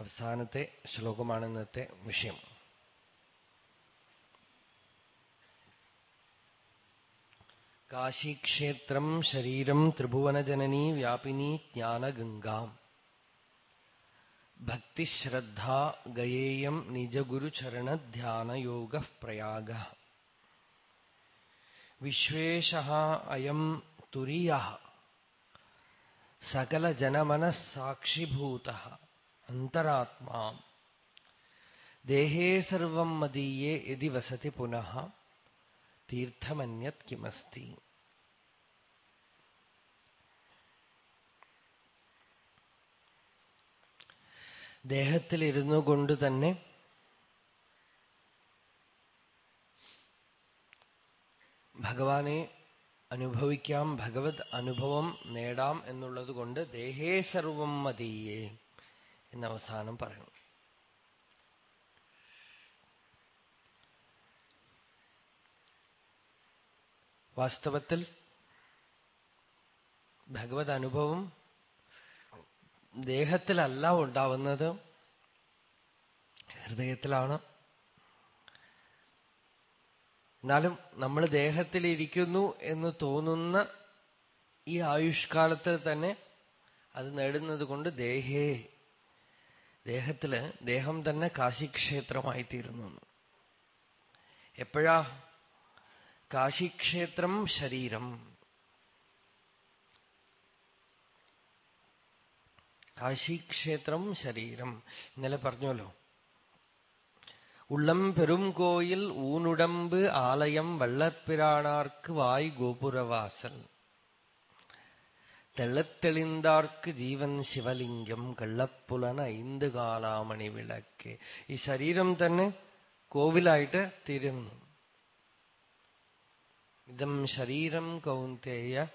അവസാനത്തെ ശ്ലോകമാണ് ഇന്നത്തെ വിഷയം. കാശീക്ഷേത്രം ശരീരം ത്രിഭുവനജനനീ വ്യാപിനി ജ്ഞാനഗംഗാം. ഭക്തിശ്രദ്ധാ ഗയേയം നിജഗുരുചരണധ്യാനയോഗ പ്രയാഗ. വിശ്വേശ അയം തുരീയ. സകലജനമനസാക്ഷിഭൂത അന്തരാത്മാ. ദേഹേ സർവം മദീയേ യതി വസതി പുനഃ. തീർത്ഥമന്യത് കിമസ്തി. ദേഹത്തിലിരുന്നു കൊണ്ട് തന്നെ ഭഗവാനെ അനുഭവിക്കാം ഭഗവത് അനുഭവം നേടാം എന്നുള്ളത് കൊണ്ട് ദേഹേ സർവം മതീയേ എന്ന് അവസാനം പറയുന്നു. വാസ്തവത്തിൽ ഭഗവത് അനുഭവം ദേഹത്തിലല്ല ഉണ്ടാവുന്നത് ഹൃദയത്തിലാണ്. എന്നാലും നമ്മൾ ദേഹത്തിലിരിക്കുന്നു എന്ന് തോന്നുന്ന ഈ ആയുഷ്കാലത്തിൽ തന്നെ അത് നേടുന്നത് കൊണ്ട് ദേഹേ ദേഹത്തിൽ ദേഹം തന്നെ കാശിക്ഷേത്രമായി തീരുന്നു എപ്പോഴാ? കാശിക്ഷേത്രം ശരീരം. കാശിക്ഷേത്രം ശരീരം. ഇന്നലെ പറഞ്ഞല്ലോ. ഉള്ളം പെരും കോയിൽ ഊനുടമ്പ് ആലയം വള്ളപ്പിരാണാർക്ക് വായ് ഗോപുരവാസൽ തെള്ളത്തെളിന്താർക്ക് ജീവൻ ശിവലിംഗം കള്ളപ്പുലന ഐന്ത് കാലാമണി വിളക്ക്. ഈ ശരീരം തന്നെ കോവിലായിട്ട് തീരുന്നു. ഇതം ശരീരം കൗന്തേയ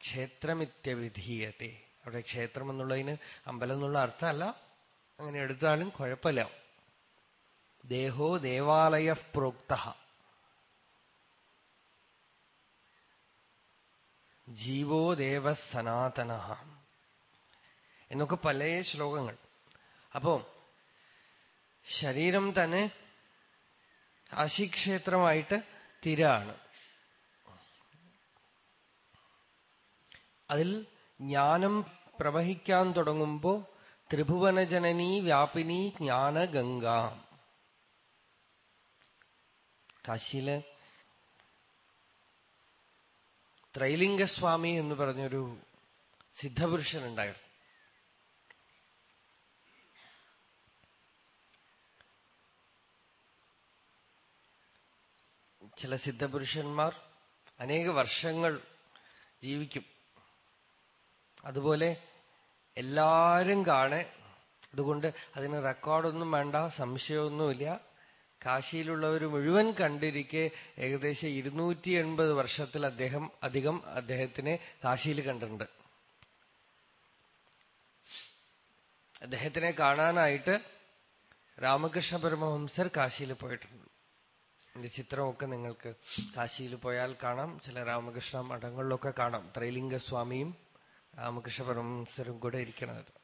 ക്ഷേത്രമിത്യവിധീയത്തെ അവിടെ ക്ഷേത്രം എന്നുള്ളതിന് അമ്പലം എന്നുള്ള അർത്ഥമല്ല. അങ്ങനെ എടുത്താലും കുഴപ്പമില്ല. ദേഹോ ദേവാലയ പ്രോക്ത. ജീവോ ദേവ സനാതന. എന്നൊക്കെ പല ശ്ലോകങ്ങൾ. അപ്പോ ശരീരം തന്നെ കാശിക്ഷേത്രമായിട്ട് തിരാണ്. അതിൽ ജ്ഞാനം പ്രവഹിക്കാൻ തുടങ്ങുമ്പോ ത്രിഭുവനജനനീ വ്യാപിനി ജ്ഞാനഗംഗ. കാശിയിൽ ത്രൈലിംഗസ്വാമി എന്ന് പറഞ്ഞൊരു സിദ്ധപുരുഷനുണ്ടായിരുന്നു. ചില സിദ്ധപുരുഷന്മാർ അനേക വർഷങ്ങൾ ജീവിക്കും. അതുപോലെ എല്ലാരും കാണെ. അതുകൊണ്ട് അതിന് റെക്കോർഡൊന്നും വേണ്ട സംശയമൊന്നുമില്ല. കാശിയിലുള്ളവർ മുഴുവൻ കണ്ടിരിക്കെ ഏകദേശം ഇരുന്നൂറ്റി എൺപത് വർഷത്തിൽ അദ്ദേഹം അധികം അദ്ദേഹത്തിനെ കാശിയിൽ കണ്ടിട്ടുണ്ട്. അദ്ദേഹത്തിനെ കാണാനായിട്ട് രാമകൃഷ്ണ പരമഹംസർ കാശിയിൽ പോയിട്ടുണ്ട്. എന്റെ ചിത്രമൊക്കെ നിങ്ങൾക്ക് കാശിയിൽ പോയാൽ കാണാം. ചില രാമകൃഷ്ണ മഠങ്ങളിലൊക്കെ കാണാം. ത്രൈലിംഗസ്വാമിയും രാമകൃഷ്ണ പരമഹംസരും കൂടെ ഇരിക്കണത്.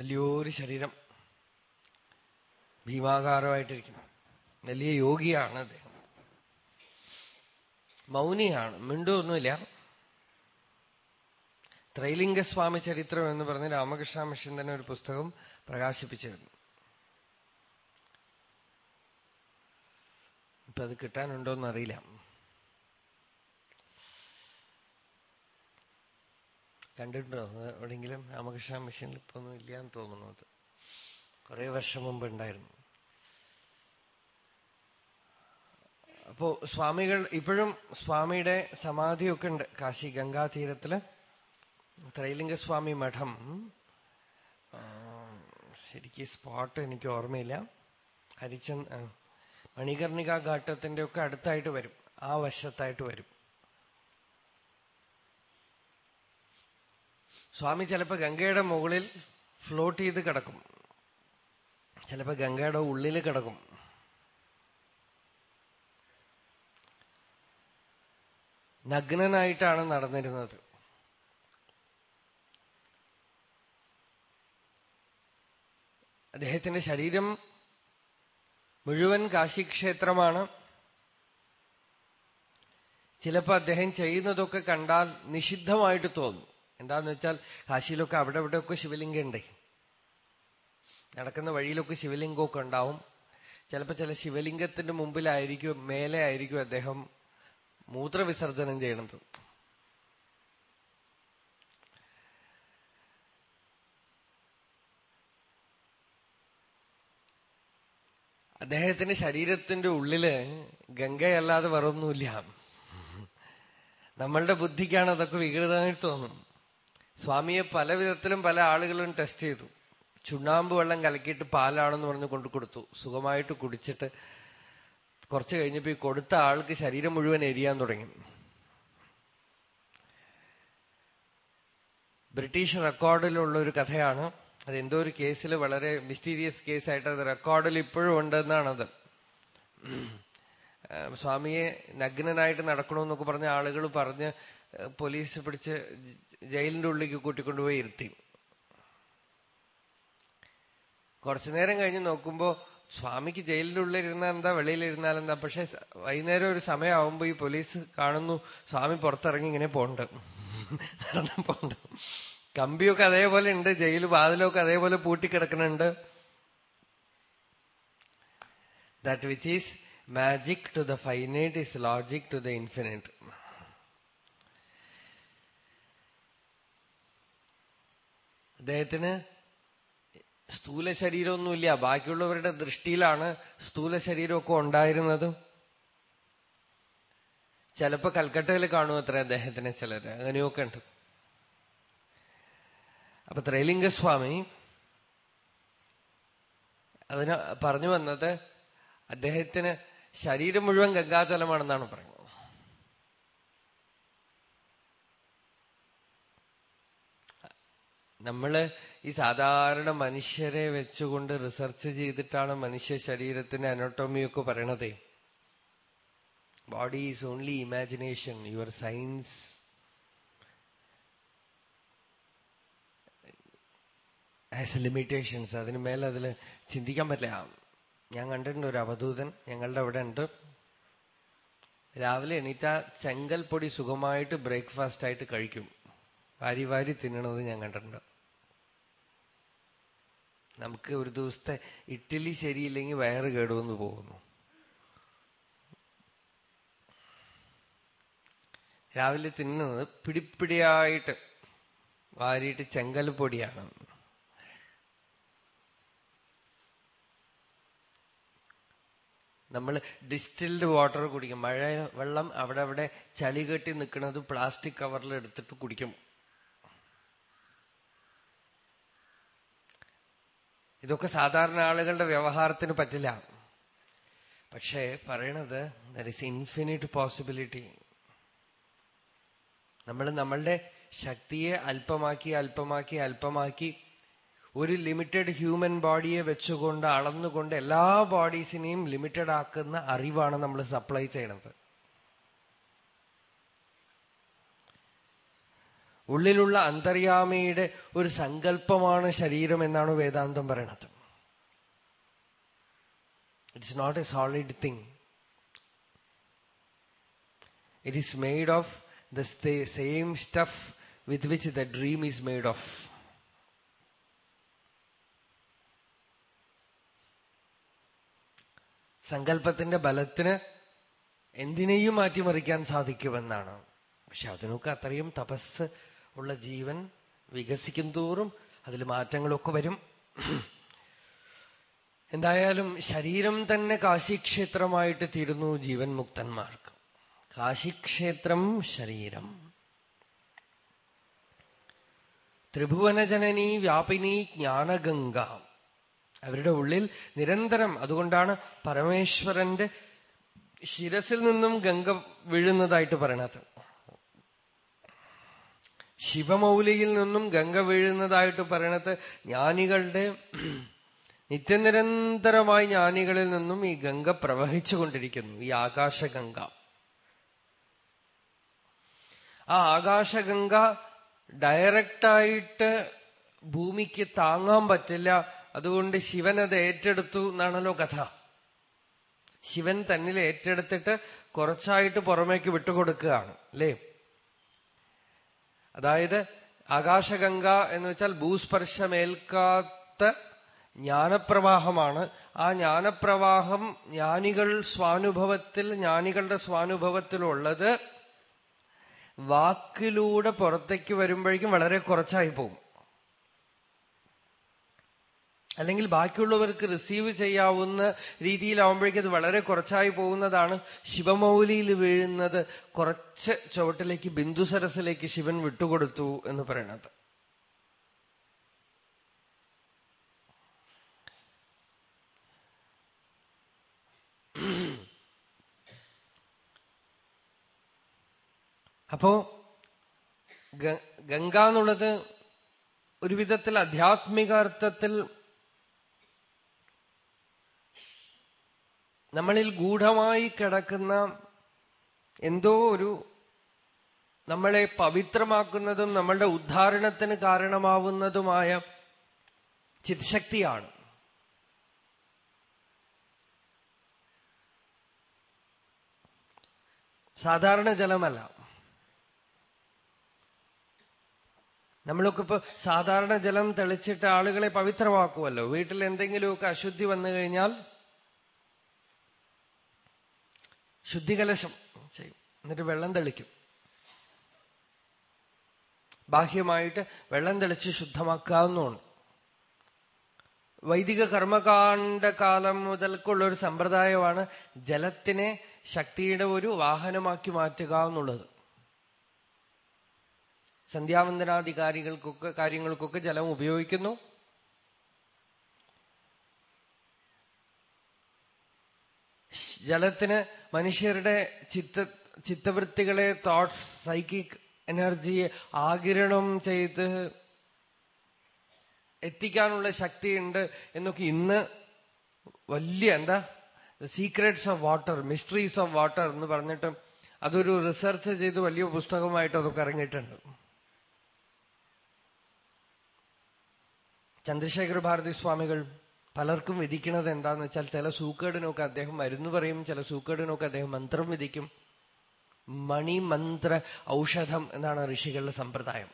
വലിയൊരു ശരീരം. ഭീമാകാരമായിട്ടിരിക്കും വലിയ യോഗിയാണ് അദ്ദേഹം. മൗനിയാണ്. മിണ്ടൊന്നുമില്ല ത്രൈലിംഗസ്വാമി ചരിത്രം എന്ന് പറഞ്ഞ് രാമകൃഷ്ണ മിഷൻ തന്നെ ഒരു പുസ്തകം പ്രകാശിപ്പിച്ചിരുന്നു. ഇപ്പൊ അത് കിട്ടാനുണ്ടോന്ന് കണ്ടിട്ടുണ്ടോ? എവിടെയെങ്കിലും രാമകൃഷ്ണ മിഷനിൽ ഇപ്പൊ ഒന്നും ഇല്ല എന്ന് തോന്നുന്നു അത്. കുറെ വർഷം മുമ്പ് ഉണ്ടായിരുന്നു. അപ്പോ സ്വാമികൾ ഇപ്പോഴും സ്വാമിയുടെ സമാധിയൊക്കെ ഉണ്ട്. കാശി ഗംഗാതീരത്തിൽ ത്രൈലിംഗസ്വാമി മഠം. ശരിക്ക് സ്പോട്ട് എനിക്ക് ഓർമ്മയില്ല. ഹരിചന്ദ് മണികർണിക ഘാട്ടത്തിന്റെ ഒക്കെ അടുത്തായിട്ട് വരും. ആ വശത്തായിട്ട് വരും. സ്വാമി ചിലപ്പോൾ ഗംഗയുടെ മുകളിൽ ഫ്ലോട്ട് ചെയ്ത് കിടക്കും. ചിലപ്പോൾ ഗംഗയുടെ ഉള്ളിൽ കിടക്കും. നഗ്നനായിട്ടാണ് നടന്നിരുന്നത്. അദ്ദേഹത്തിന്റെ ശരീരം മുഴുവൻ കാശിക്ഷേത്രമാണ്. ചിലപ്പോൾ അദ്ദേഹം ചെയ്യുന്നതൊക്കെ കണ്ടാൽ നിഷിദ്ധമായിട്ട് തോന്നും. എന്താന്ന് വെച്ചാൽ കാശിയിലൊക്കെ അവിടെ ഇവിടെയൊക്കെ ശിവലിംഗം ഉണ്ടേ നടക്കുന്ന വഴിയിലൊക്കെ ശിവലിംഗമൊക്കെ ഉണ്ടാവും. ചിലപ്പോ ചില ശിവലിംഗത്തിന്റെ മുമ്പിലായിരിക്കും മേലെ ആയിരിക്കും അദ്ദേഹം മൂത്രവിസർജനം ചെയ്യണത്. അദ്ദേഹത്തിന്റെ ശരീരത്തിന്റെ ഉള്ളിൽ ഗംഗയല്ലാതെ വേറൊന്നുമില്ല. നമ്മളുടെ ബുദ്ധിക്കാണ് അതൊക്കെ വികൃതമായിട്ട് തോന്നും. സ്വാമിയെ പല വിധത്തിലും പല ആളുകളും ടെസ്റ്റ് ചെയ്തു. ചുണ്ണാമ്പ് വെള്ളം കലക്കിയിട്ട് പാലാണെന്ന് പറഞ്ഞ് കൊണ്ടു കൊടുത്തു. സുഖമായിട്ട് കുടിച്ചിട്ട് കുറച്ച് കഴിഞ്ഞപ്പോ ഈ കൊടുത്ത ആൾക്ക് ശരീരം മുഴുവൻ എരിയാൻ തുടങ്ങി. ബ്രിട്ടീഷ് റെക്കോർഡിലുള്ള ഒരു കഥയാണ്. അത് എന്തോ ഒരു കേസിൽ വളരെ മിസ്റ്റീരിയസ് കേസായിട്ട് അത് റെക്കോർഡിൽ ഇപ്പോഴും ഉണ്ടെന്നാണത്. സ്വാമിയെ നഗ്നനായിട്ട് നടക്കണമെന്നൊക്കെ പറഞ്ഞ ആളുകൾ പറഞ്ഞ് പോലീസ് പിടിച്ച് ജയിലിന്റെ ഉള്ളിലേക്ക് കൂട്ടിക്കൊണ്ടുപോയി ഇരുത്തി. കുറച്ചു നേരം കഴിഞ്ഞ് നോക്കുമ്പോ സ്വാമിക്ക് ജയിലിന്റെ ഉള്ളിൽ ഇരുന്നാൽ എന്താ വെളിയിലിരുന്നാൽ എന്താ പക്ഷെ വൈകുന്നേരം ഒരു സമയമാവുമ്പോ ഈ പോലീസ് കാണുന്നു സ്വാമി പുറത്തിറങ്ങി ഇങ്ങനെ പോണ്ട്. നടന്നു പോണ്ട്. കമ്പിയൊക്കെ അതേപോലെ ഉണ്ട് ജയിൽ വാതിലൊക്കെ അതേപോലെ പൂട്ടിക്കിടക്കുന്നുണ്ട്. That which is magic to the finite is logic to the infinite അദ്ദേഹത്തിന് സ്ഥൂല ശരീരമൊന്നുമില്ല. ബാക്കിയുള്ളവരുടെ ദൃഷ്ടിയിലാണ് സ്ഥൂല ശരീരമൊക്കെ ഉണ്ടായിരുന്നത്. ചിലപ്പോ കൽക്കട്ടയിൽ കാണും അത്ര അദ്ദേഹത്തിന് ചിലര്. അങ്ങനെയൊക്കെ ഉണ്ട്. അപ്പൊ ത്രൈലിംഗസ്വാമി അതിന് പറഞ്ഞു വന്നത് അദ്ദേഹത്തിന് ശരീരം മുഴുവൻ ഗംഗാജലമാണെന്നാണ് പറയുന്നത്. നമ്മൾ ഈ സാധാരണ മനുഷ്യരെ വെച്ചുകൊണ്ട് റിസർച്ച് ചെയ്തിട്ടാണ് മനുഷ്യ ശരീരത്തിന്റെ അനോട്ടോമിയൊക്കെ പറയണതേ. Body is only imagination your science has limitations അതിന് മേലെ അതിൽ ചിന്തിക്കാൻ പറ്റില്ല. ഞാൻ കണ്ടിട്ടുണ്ട് ഒരു അവധൂതൻ ഞങ്ങളുടെ അവിടെ ഉണ്ട്. രാവിലെ എണീറ്റ ചെങ്കൽ പൊടി സുഖമായിട്ട് ബ്രേക്ക്ഫാസ്റ്റ് ആയിട്ട് കഴിക്കും. വാരി വാരി തിന്നണത് ഞാൻ കണ്ടിട്ടുണ്ട്. നമുക്ക് ഒരു ദിവസത്തെ ഇഡ്ഡലി ശരിയില്ലെങ്കിൽ വയറ് കേടുവന്ന് പോകുന്നു. രാവിലെ തിന്നുന്നത് പിടിപ്പിടിയായിട്ട് വാരിയിട്ട് ചെങ്കൽ പൊടിയാണ്. നമ്മൾ ഡിസ്റ്റിൽഡ് വാട്ടർ കുടിക്കും. മഴ വെള്ളം അവിടെ അവിടെ ചളി കെട്ടി നിൽക്കുന്നത് പ്ലാസ്റ്റിക് കവറിൽ എടുത്തിട്ട് കുടിക്കും. ഇതൊക്കെ സാധാരണ ആളുകളുടെ വ്യവഹാരത്തിന് പറ്റില്ല. പക്ഷേ പറയണത് ദർ ഇസ് ഇൻഫിനിറ്റ് പോസിബിലിറ്റി നമ്മൾ നമ്മളുടെ ശക്തിയെ അല്പമാക്കി അല്പമാക്കി അല്പമാക്കി ഒരു ലിമിറ്റഡ് ഹ്യൂമൻ ബോഡിയെ വെച്ചുകൊണ്ട് അളന്നുകൊണ്ട് എല്ലാ ബോഡീസിനെയും ലിമിറ്റഡ് ആക്കുന്ന അറിവാണ് നമ്മൾ സപ്ലൈ ചെയ്യണത്. ഉള്ളിലുള്ള അന്തര്യാമയുടെ ഒരു സങ്കല്പമാണ് ശരീരം എന്നാണ് വേദാന്തം പറയണത്. It's not a solid thing it is made of the same stuff with which the dream is made of സങ്കല്പത്തിന്റെ ബലത്തിന് എന്തിനേയും മാറ്റിമറിക്കാൻ സാധിക്കുമെന്നാണ്. പക്ഷെ അതിനൊക്കെ അത്രയും തപസ് ഉള്ള ജീവൻ വികസിക്കും തോറും അതിൽ മാറ്റങ്ങളൊക്കെ വരും. എന്തായാലും ശരീരം തന്നെ കാശിക്ഷേത്രമായിട്ട് തീരുന്നു ജീവൻ മുക്തന്മാർക്ക്. കാശിക്ഷേത്രം ശരീരം. ത്രിഭുവനജനനി വ്യാപിനി ജ്ഞാനഗംഗ. അവരുടെ ഉള്ളിൽ നിരന്തരം അതുകൊണ്ടാണ് പരമേശ്വരന്റെ ശിരസിൽ നിന്നും ഗംഗ വീഴുന്നതായിട്ട് പറയണത്. ശിവമൗലിയിൽ നിന്നും ഗംഗ വീഴുന്നതായിട്ട് പറയണത് ജ്ഞാനികളുടെ നിത്യനിരന്തരമായി ജ്ഞാനികളിൽ നിന്നും ഈ ഗംഗ പ്രവഹിച്ചുകൊണ്ടിരിക്കുന്നു ഈ ആകാശഗംഗ. ആ ആകാശഗംഗ ഡയറക്റ്റായിട്ട് ഭൂമിക്ക് താങ്ങാൻ പറ്റില്ല. അതുകൊണ്ട് ശിവൻ അത് ഏറ്റെടുത്തു എന്നാണല്ലോ കഥ. ശിവൻ തന്നിൽ ഏറ്റെടുത്തിട്ട് കുറച്ചായിട്ട് പുറമേക്ക് വിട്ടുകൊടുക്കുകയാണ് അല്ലേ? അതായത് ആകാശഗംഗ എന്ന് വെച്ചാൽ ഭൂസ്പർശമേൽക്കാത്ത ജ്ഞാനപ്രവാഹമാണ്. ആ ജ്ഞാനപ്രവാഹം ജ്ഞാനികൾ സ്വാനുഭവത്തിൽ ജ്ഞാനികളുടെ സ്വാനുഭവത്തിലുള്ളത് വാക്കിലൂടെ പുറത്തേക്ക് വരുമ്പോഴേക്കും വളരെ കുറച്ചായി പോകും. അല്ലെങ്കിൽ ബാക്കിയുള്ളവർക്ക് റിസീവ് ചെയ്യാവുന്ന രീതിയിലാവുമ്പോഴേക്കും അത് വളരെ കുറച്ചായി പോകുന്നതാണ്. ശിവമൗലിയിൽ വീഴുന്നത് കുറച്ച് ചുവട്ടിലേക്ക് ബിന്ദുസരസിലേക്ക് ശിവൻ വിട്ടുകൊടുത്തു എന്ന് പറയണത്. അപ്പോ ഗംഗ എന്നുള്ളത് ഒരു വിധത്തിൽ അധ്യാത്മികാർത്ഥത്തിൽ നമ്മളിൽ ഗൂഢമായി കിടക്കുന്ന എന്തോ ഒരു നമ്മളെ പവിത്രമാക്കുന്നതും നമ്മളുടെ ഉദ്ധാരണത്തിന് കാരണമാവുന്നതുമായ ചിത്ശക്തിയാണ് സാധാരണ ജലമല്ല. നമ്മളൊക്കെ ഇപ്പൊ സാധാരണ ജലം തെളിച്ചിട്ട് ആളുകളെ പവിത്രമാക്കുമല്ലോ വീട്ടിൽ എന്തെങ്കിലുമൊക്കെ അശുദ്ധി വന്നു കഴിഞ്ഞാൽ ശുദ്ധികലശം ചെയ്യും. എന്നിട്ട് വെള്ളം തെളിക്കും. ബാഹ്യമായിട്ട് വെള്ളം തെളിച്ച് ശുദ്ധമാക്കാവുന്നതാണ്. വൈദിക കർമ്മകാണ്ഡ കാലം മുതൽക്കുള്ള ഒരു സമ്പ്രദായമാണ് ജലത്തിനെ ശക്തിയുടെ ഒരു വാഹനമാക്കി മാറ്റുക എന്നുള്ളത് സന്ധ്യാവന്തനാധികാരികൾക്കൊക്കെ കാര്യങ്ങൾക്കൊക്കെ ജലം ഉപയോഗിക്കുന്നു. ജലത്തിന് മനുഷ്യരുടെ ചിത്ത ചിത്തവൃത്തികളെ തോട്ട്സ് സൈക്കിക് എനർജിയെ ആകിരണം ചെയ്ത് എത്തിക്കാനുള്ള ശക്തിയുണ്ട് എന്നൊക്കെ ഇന്ന് വലിയ എന്താ? Secrets of water mysteries of water എന്ന് പറഞ്ഞിട്ട് അതൊരു റിസർച്ച് ചെയ്ത് വലിയ പുസ്തകമായിട്ട് അതൊക്കെ ഇറങ്ങിയിട്ടുണ്ട്. ചന്ദ്രശേഖര ഭാരതി സ്വാമികൾ പലർക്കും വിധിക്കുന്നത് എന്താന്ന് വെച്ചാൽ ചില സൂക്കേടിനൊക്കെ അദ്ദേഹം മരുന്ന് പറയും ചില സൂക്കേടിനൊക്കെ അദ്ദേഹം മന്ത്രം വിധിക്കും. മണിമന്ത്ര ഔഷധം എന്നാണ് ഋഷികളുടെ സമ്പ്രദായം.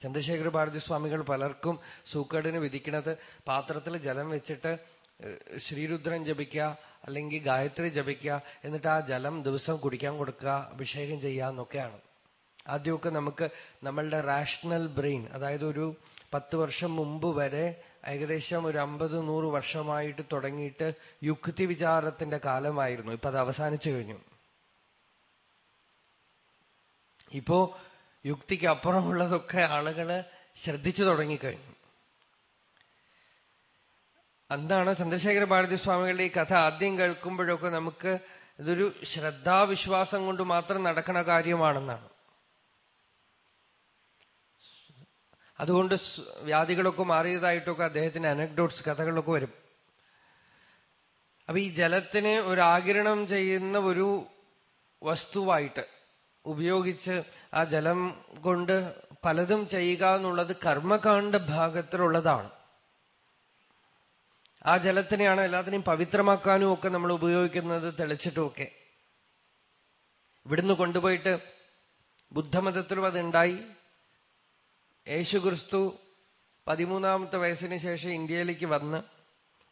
ചന്ദ്രശേഖര ഭാരതി സ്വാമികൾ പലർക്കും സൂക്കേടിന് വിധിക്കുന്നത് പാത്രത്തിൽ ജലം വെച്ചിട്ട് ശ്രീരുദ്രൻ ജപിക്കുക അല്ലെങ്കിൽ ഗായത്രി ജപിക്കുക എന്നിട്ട് ആ ജലം ദിവസം കുടിക്കാൻ കൊടുക്കുക അഭിഷേകം ചെയ്യുക എന്നൊക്കെയാണ്. ആദ്യമൊക്കെ നമുക്ക് നമ്മളുടെ റാഷണൽ ബ്രെയിൻ അതായത് ഒരു പത്ത് വർഷം മുമ്പ് വരെ ഏകദേശം ഒരു അമ്പത് നൂറ് വർഷമായിട്ട് തുടങ്ങിയിട്ട് യുക്തി വിചാരത്തിന്റെ കാലമായിരുന്നു. ഇപ്പൊ അത് അവസാനിച്ചു കഴിഞ്ഞു. ഇപ്പോ യുക്തിക്ക് അപ്പുറമുള്ളതൊക്കെ ആളുകൾ ശ്രദ്ധിച്ചു തുടങ്ങിക്കഴിഞ്ഞു. എന്താണ് ചന്ദ്രശേഖര ഭാരതി സ്വാമികളുടെ ഈ കഥ ആദ്യം കേൾക്കുമ്പോഴൊക്കെ നമുക്ക് ഇതൊരു ശ്രദ്ധാവിശ്വാസം കൊണ്ട് മാത്രം നടക്കുന്ന കാര്യമാണെന്നാണ്. അതുകൊണ്ട് വ്യാധികളൊക്കെ മാറിയതായിട്ടൊക്കെ അദ്ദേഹത്തിന് അനക്ഡോട്ട്സ് കഥകളൊക്കെ വരും. അപ്പൊ ഈ ജലത്തിന് ഒരു ആകിരണം ചെയ്യുന്ന ഒരു വസ്തുവായിട്ട് ഉപയോഗിച്ച് ആ ജലം കൊണ്ട് പലതും ചെയ്യുക എന്നുള്ളത് കർമ്മകാണ്ഡ ഭാഗത്തിലുള്ളതാണ്. ആ ജലത്തിനെയാണ് എല്ലാത്തിനെയും പവിത്രമാക്കാനും ഒക്കെ നമ്മൾ ഉപയോഗിക്കുന്നത് തെളിച്ചിട്ടുമൊക്കെ. ഇവിടുന്ന് കൊണ്ടുപോയിട്ട് ബുദ്ധമതത്തിലും അതുണ്ടായി യേശുക്രിസ്തു പതിമൂന്നാമത്തെ വയസ്സിന് ശേഷം ഇന്ത്യയിലേക്ക് വന്ന്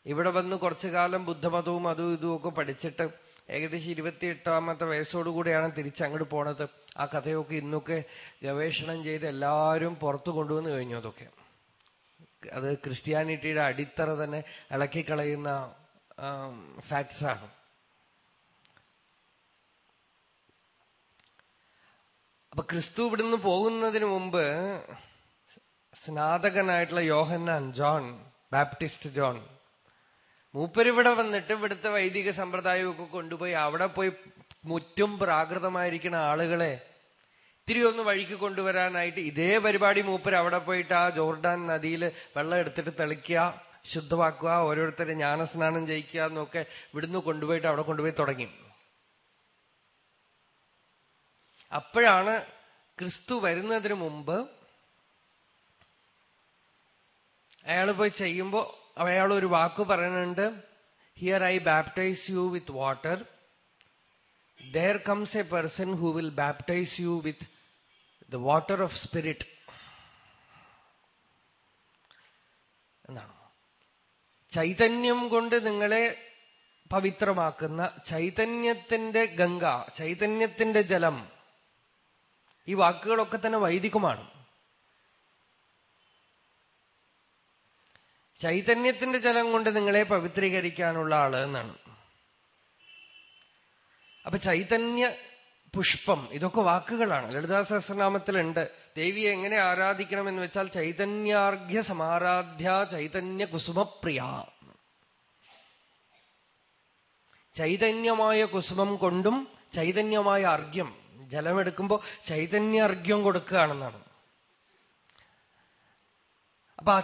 ഇവിടെ വന്ന് കുറച്ചു കാലം ബുദ്ധമതവും അതും ഇതും ഒക്കെ പഠിച്ചിട്ട് ഏകദേശം ഇരുപത്തിയെട്ടാമത്തെ വയസ്സോടുകൂടിയാണ് തിരിച്ചങ്ങോട്ട് പോണത്. ആ കഥയൊക്കെ ഇന്നൊക്കെ ഗവേഷണം ചെയ്ത് എല്ലാവരും പുറത്തു കൊണ്ടുവന്ന് കഴിഞ്ഞു അതൊക്കെ. അത് ക്രിസ്ത്യാനിറ്റിയുടെ അടിത്തറ തന്നെ ഇളക്കിക്കളയുന്ന ഫാക്ട്സാണ് അപ്പൊ ക്രിസ്തു ഇവിടുന്ന് പോകുന്നതിന് മുമ്പ് സ്നാതകനായിട്ടുള്ള യോഹന്നാൻ ജോൺ ബാപ്റ്റിസ്റ്റ് ജോൺ. മൂപ്പരിവിടെ വന്നിട്ട് ഇവിടുത്തെ വൈദിക സമ്പ്രദായമൊക്കെ കൊണ്ടുപോയി അവിടെ പോയി മുറ്റും പ്രാകൃതമായിരിക്കുന്ന ആളുകളെ ഇത്തിരി ഒന്ന് വഴിക്ക് കൊണ്ടുവരാനായിട്ട് ഇതേ പരിപാടി മൂപ്പർ അവിടെ പോയിട്ട് ആ ജോർഡാൻ നദിയിൽ വെള്ളം എടുത്തിട്ട് തെളിക്കുക ശുദ്ധമാക്കുക ഓരോരുത്തരെ ജ്ഞാനസ്നാനം ചെയ്യിക്കുക എന്നൊക്കെ ഇവിടുന്ന് കൊണ്ടുപോയിട്ട് അവിടെ കൊണ്ടുപോയി തുടങ്ങി. അപ്പോഴാണ് ക്രിസ്തു വരുന്നതിന് മുമ്പ് അയാൾ പോയി ചെയ്യുമ്പോ അയാൾ ഒരു വാക്ക് പറയുന്നുണ്ട് here I baptise you with water there comes a person who will baptise you with the water of spirit എന്നാണ് ചൈതന്യം കൊണ്ട് നിങ്ങളെ പവിത്രമാക്കുന്ന ചൈതന്യത്തിന്റെ ഗംഗ ചൈതന്യത്തിന്റെ ജലം ഈ വാക്കുകളൊക്കെ തന്നെ വൈദികമാണ്. ചൈതന്യത്തിന്റെ ജലം കൊണ്ട് നിങ്ങളെ പവിത്രീകരിക്കാനുള്ള ആൾ എന്നാണ്. അപ്പൊ ചൈതന്യ പുഷ്പം ഇതൊക്കെ വാക്കുകളാണ്. ലളിതാ സഹസ്രനാമത്തിലുണ്ട് ദേവിയെ എങ്ങനെ ആരാധിക്കണം എന്ന് വെച്ചാൽ ചൈതന്യാർഘ്യ സമാരാധ്യ ചൈതന്യ കുസുമപ്രിയ. ചൈതന്യമായ കുസുമം കൊണ്ടും ചൈതന്യമായ അർഘ്യം. ജലമെടുക്കുമ്പോ ചൈതന്യാർഘ്യം കൊടുക്കുകയാണെന്നാണ്. അപ്പൊ ആ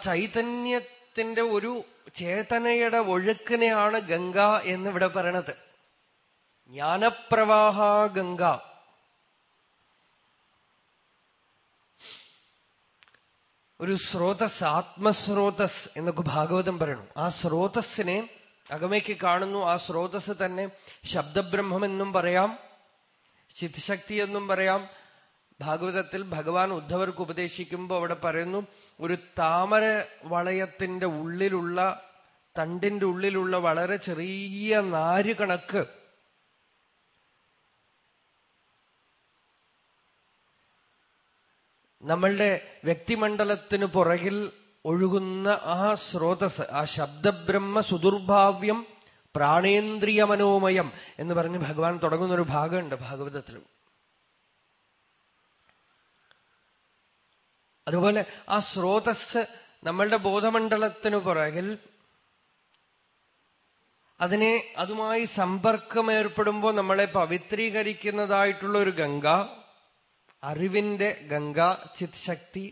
ചൈതന്യത്തിന്റെ ഒരു ചേതനയുടെ ഒഴുക്കിനെയാണ് ഗംഗ എന്ന് ഇവിടെ പറയണത്. ജ്ഞാനപ്രവാഹ ഗംഗ. ഒരു സ്രോതസ് ആത്മസ്രോതസ് എന്നൊക്കെ ഭാഗവതം പറയണു. ആ സ്രോതസ്സിനെ അകമയ്ക്ക് കാണുന്നു. ആ സ്രോതസ് തന്നെ ശബ്ദബ്രഹ്മം എന്നും പറയാം ചിത്ശക്തി എന്നും പറയാം ഭാഗവതത്തിൽ ഭഗവാൻ ഉദ്ധവർക്ക് ഉപദേശിക്കുമ്പോൾ അവിടെ പറയുന്നു ഒരു താമര വളയത്തിന്റെ ഉള്ളിലുള്ള തണ്ടിന്റെ ഉള്ളിലുള്ള വളരെ ചെറിയ നാര് കണക്ക്. നമ്മളുടെ വ്യക്തിമണ്ഡലത്തിന് പുറകിൽ ഒഴുകുന്ന ആ സ്രോതസ് ആ ശബ്ദബ്രഹ്മ സുദുർഭാവ്യം പ്രാണേന്ദ്രിയ മനോമയം എന്ന് പറഞ്ഞ് ഭഗവാൻ തുടങ്ങുന്ന ഒരു ഭാഗമുണ്ട് ഭാഗവതത്തിലും. അതുപോലെ ആ സ്രോതസ് നമ്മളുടെ ബോധമണ്ഡലത്തിനു പുറകിൽ അതിനെ അതുമായി സമ്പർക്കം ഏർപ്പെടുമ്പോൾ നമ്മളെ പവിത്രീകരിക്കുന്നതായിട്ടുള്ള ഒരു ഗംഗ അറിവിന്റെ ഗംഗ ചിത് ശക്തി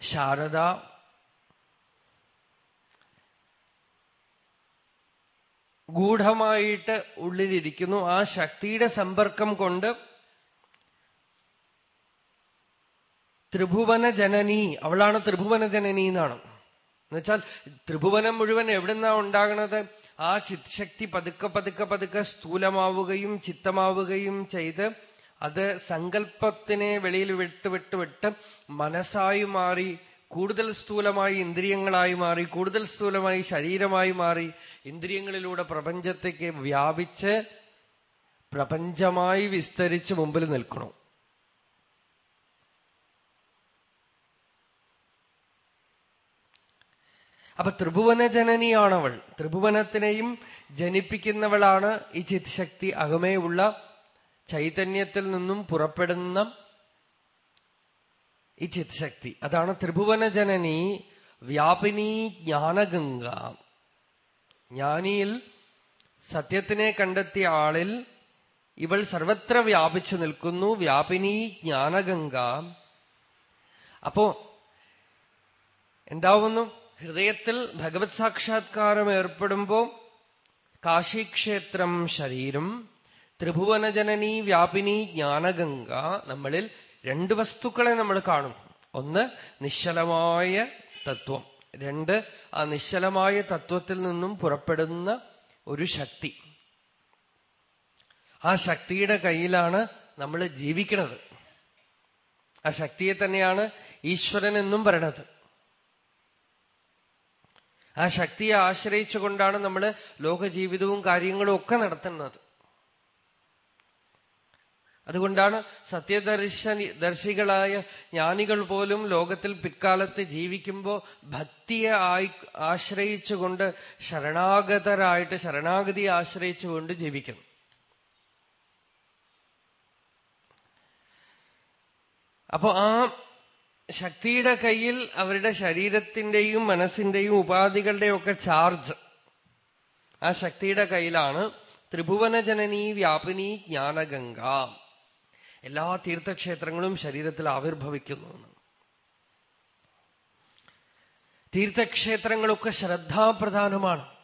ശാരദ ഗൂഢമായിട്ട് ഉള്ളിലിരിക്കുന്നു. ആ ശക്തിയുടെ സമ്പർക്കം കൊണ്ട് ത്രിഭുവന ജനനി അവളാണ് ത്രിഭുവന ജനനി എന്നാണ്. എന്നുവെച്ചാൽ ത്രിഭുവനം മുഴുവൻ എവിടുന്നാ ഉണ്ടാകണത്? ആ ചിത് ശക്തി പതുക്കെ പതുക്കെ പതുക്കെ സ്ഥൂലമാവുകയും ചിത്തമാവുകയും ചെയ്ത് അത് സങ്കല്പത്തിനെ വെളിയിൽ വിട്ട് വിട്ട് വിട്ട് മനസ്സായി മാറി കൂടുതൽ സ്ഥൂലമായി ഇന്ദ്രിയങ്ങളായി മാറി കൂടുതൽ സ്ഥൂലമായി ശരീരമായി മാറി ഇന്ദ്രിയങ്ങളിലൂടെ പ്രപഞ്ചത്തേക്ക് വ്യാപിച്ച് പ്രപഞ്ചമായി വിസ്തരിച്ച് മുമ്പിൽ നിൽക്കണം. അപ്പൊ ത്രിഭുവന ജനനിയാണവൾ. ത്രിഭുവനത്തിനെയും ജനിപ്പിക്കുന്നവളാണ് ഈ ചിത് ശക്തി അകമേയുള്ള ചൈതന്യത്തിൽ നിന്നും പുറപ്പെടുന്ന ഈ ചിത് ശക്തി അതാണ് ത്രിഭുവന ജനനി വ്യാപിനി ജ്ഞാനഗംഗ. ജ്ഞാനിയിൽ സത്യത്തിനെ കണ്ടെത്തിയ ആളിൽ ഇവൾ സർവത്ര വ്യാപിച്ചു നിൽക്കുന്നു. വ്യാപിനി ജ്ഞാനഗംഗ. അപ്പോ എന്താവുന്നു? ഹൃദയത്തിൽ ഭഗവത് സാക്ഷാത്കാരം ഏർപ്പെടുമ്പോ കാശിക്ഷേത്രം ശരീരം ത്രിഭുവനജനനി വ്യാപിനി ജ്ഞാനഗംഗ നമ്മളിൽ രണ്ട് വസ്തുക്കളെ നമ്മൾ കാണും. ഒന്ന് നിശ്ചലമായ തത്വം. രണ്ട് ആ നിശ്ചലമായ തത്വത്തിൽ നിന്നും പുറപ്പെടുന്ന ഒരു ശക്തി. ആ ശക്തിയുടെ കയ്യിലാണ് നമ്മൾ ജീവിക്കുന്നത്. ആ ശക്തിയെ തന്നെയാണ് ഈശ്വരൻ എന്നും പറയണത്. ആ ശക്തിയെ ആശ്രയിച്ചുകൊണ്ടാണ് നമ്മൾ ലോകജീവിതവും കാര്യങ്ങളും ഒക്കെ നടത്തുന്നത്. അതുകൊണ്ടാണ് സത്യദർശനി ദർശികളായ ജ്ഞാനികൾ പോലും ലോകത്തിൽ പിൽക്കാലത്ത് ജീവിക്കുമ്പോൾ ഭക്തിയെ ആശ്രയിച്ചുകൊണ്ട് ശരണാഗതരായിട്ട് ശരണാഗതിയെ ആശ്രയിച്ചുകൊണ്ട് ജീവിക്കുന്നു. അപ്പോ ആ ശക്തിയുടെ കയ്യിൽ അവരുടെ ശരീരത്തിന്റെയും മനസ്സിന്റെയും ഉപാധികളുടെയും ഒക്കെ ചാർജ്. ആ ശക്തിയുടെ കയ്യിലാണ് ത്രിഭുവന ജനനി വ്യാപിനി ജ്ഞാനഗംഗ. എല്ലാ തീർത്ഥക്ഷേത്രങ്ങളും ശരീരത്തിൽ ആവിർഭവിക്കുന്നു. തീർത്ഥക്ഷേത്രങ്ങളൊക്കെ ശ്രദ്ധാപ്രധാനമാണ്.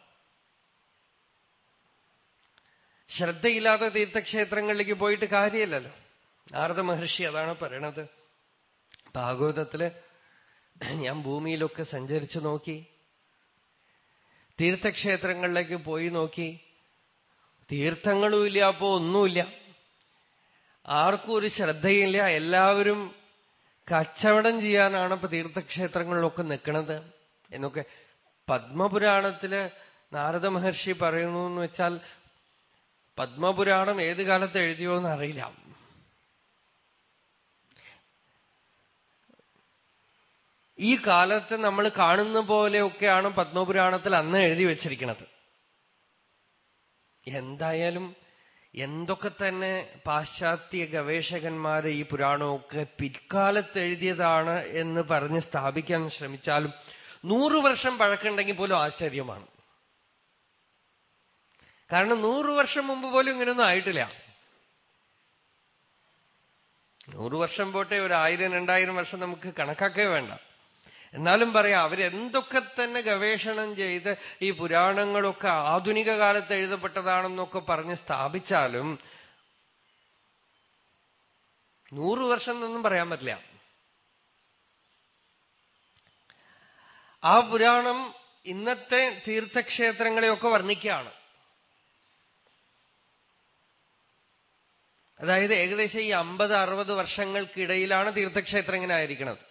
ശ്രദ്ധയില്ലാത്ത തീർത്ഥക്ഷേത്രങ്ങളിലേക്ക് പോയിട്ട് കാര്യമില്ലല്ലോ. നാരദ മഹർഷി അതാണ് പറയണത്. ഭാഗവതത്തിൽ ഞാൻ ഭൂമിയിലൊക്കെ സഞ്ചരിച്ചു നോക്കി തീർത്ഥക്ഷേത്രങ്ങളിലേക്ക് പോയി നോക്കി. തീർത്ഥങ്ങളും ഇല്ല അപ്പോ ഒന്നുമില്ല. ആർക്കും ഒരു ശ്രദ്ധയില്ല. എല്ലാവരും കച്ചവടം ചെയ്യാനാണ് ഇപ്പൊ തീർത്ഥക്ഷേത്രങ്ങളിലൊക്കെ നിൽക്കുന്നത് എന്നൊക്കെ പത്മപുരാണത്തിൽ നാരദ മഹർഷി പറയുന്നു എന്ന് വെച്ചാൽ പത്മപുരാണം ഏത് കാലത്ത് എഴുതിയോ എന്ന് ഈ കാലത്ത് നമ്മൾ കാണുന്ന പോലെയൊക്കെയാണ് പത്മപുരാണത്തിൽ അന്ന് എഴുതി വച്ചിരിക്കുന്നത്. എന്തായാലും എന്തൊക്കെ തന്നെ പാശ്ചാത്യ ഗവേഷകന്മാര് ഈ പുരാണമൊക്കെ പിൽക്കാലത്ത് എഴുതിയതാണ് എന്ന് പറഞ്ഞ് സ്ഥാപിക്കാൻ ശ്രമിച്ചാലും നൂറു വർഷം പഴക്കുണ്ടെങ്കിൽ പോലും ആശ്ചര്യമാണ്. കാരണം നൂറു വർഷം മുമ്പ് പോലും ഇങ്ങനെയൊന്നും ആയിട്ടില്ല. നൂറു വർഷം പോട്ടെ ഒരു ആയിരം രണ്ടായിരം വർഷം നമുക്ക് കണക്കാക്കേ വേണ്ട. എന്നാലും പറയാം അവരെന്തൊക്കെ തന്നെ ഗവേഷണം ചെയ്ത് ഈ പുരാണങ്ങളൊക്കെ ആധുനിക കാലത്ത് എഴുതപ്പെട്ടതാണെന്നൊക്കെ പറഞ്ഞ് സ്ഥാപിച്ചാലും നൂറു വർഷം എന്നൊന്നും പറയാൻ പറ്റില്ല. ആ പുരാണം ഇന്നത്തെ തീർത്ഥക്ഷേത്രങ്ങളെയൊക്കെ വർണിക്കുകയാണ്. അതായത് ഏകദേശം ഈ അമ്പത് അറുപത് വർഷങ്ങൾക്കിടയിലാണ് തീർത്ഥക്ഷേത്രം ഇങ്ങനെ ആയിരിക്കുന്നത്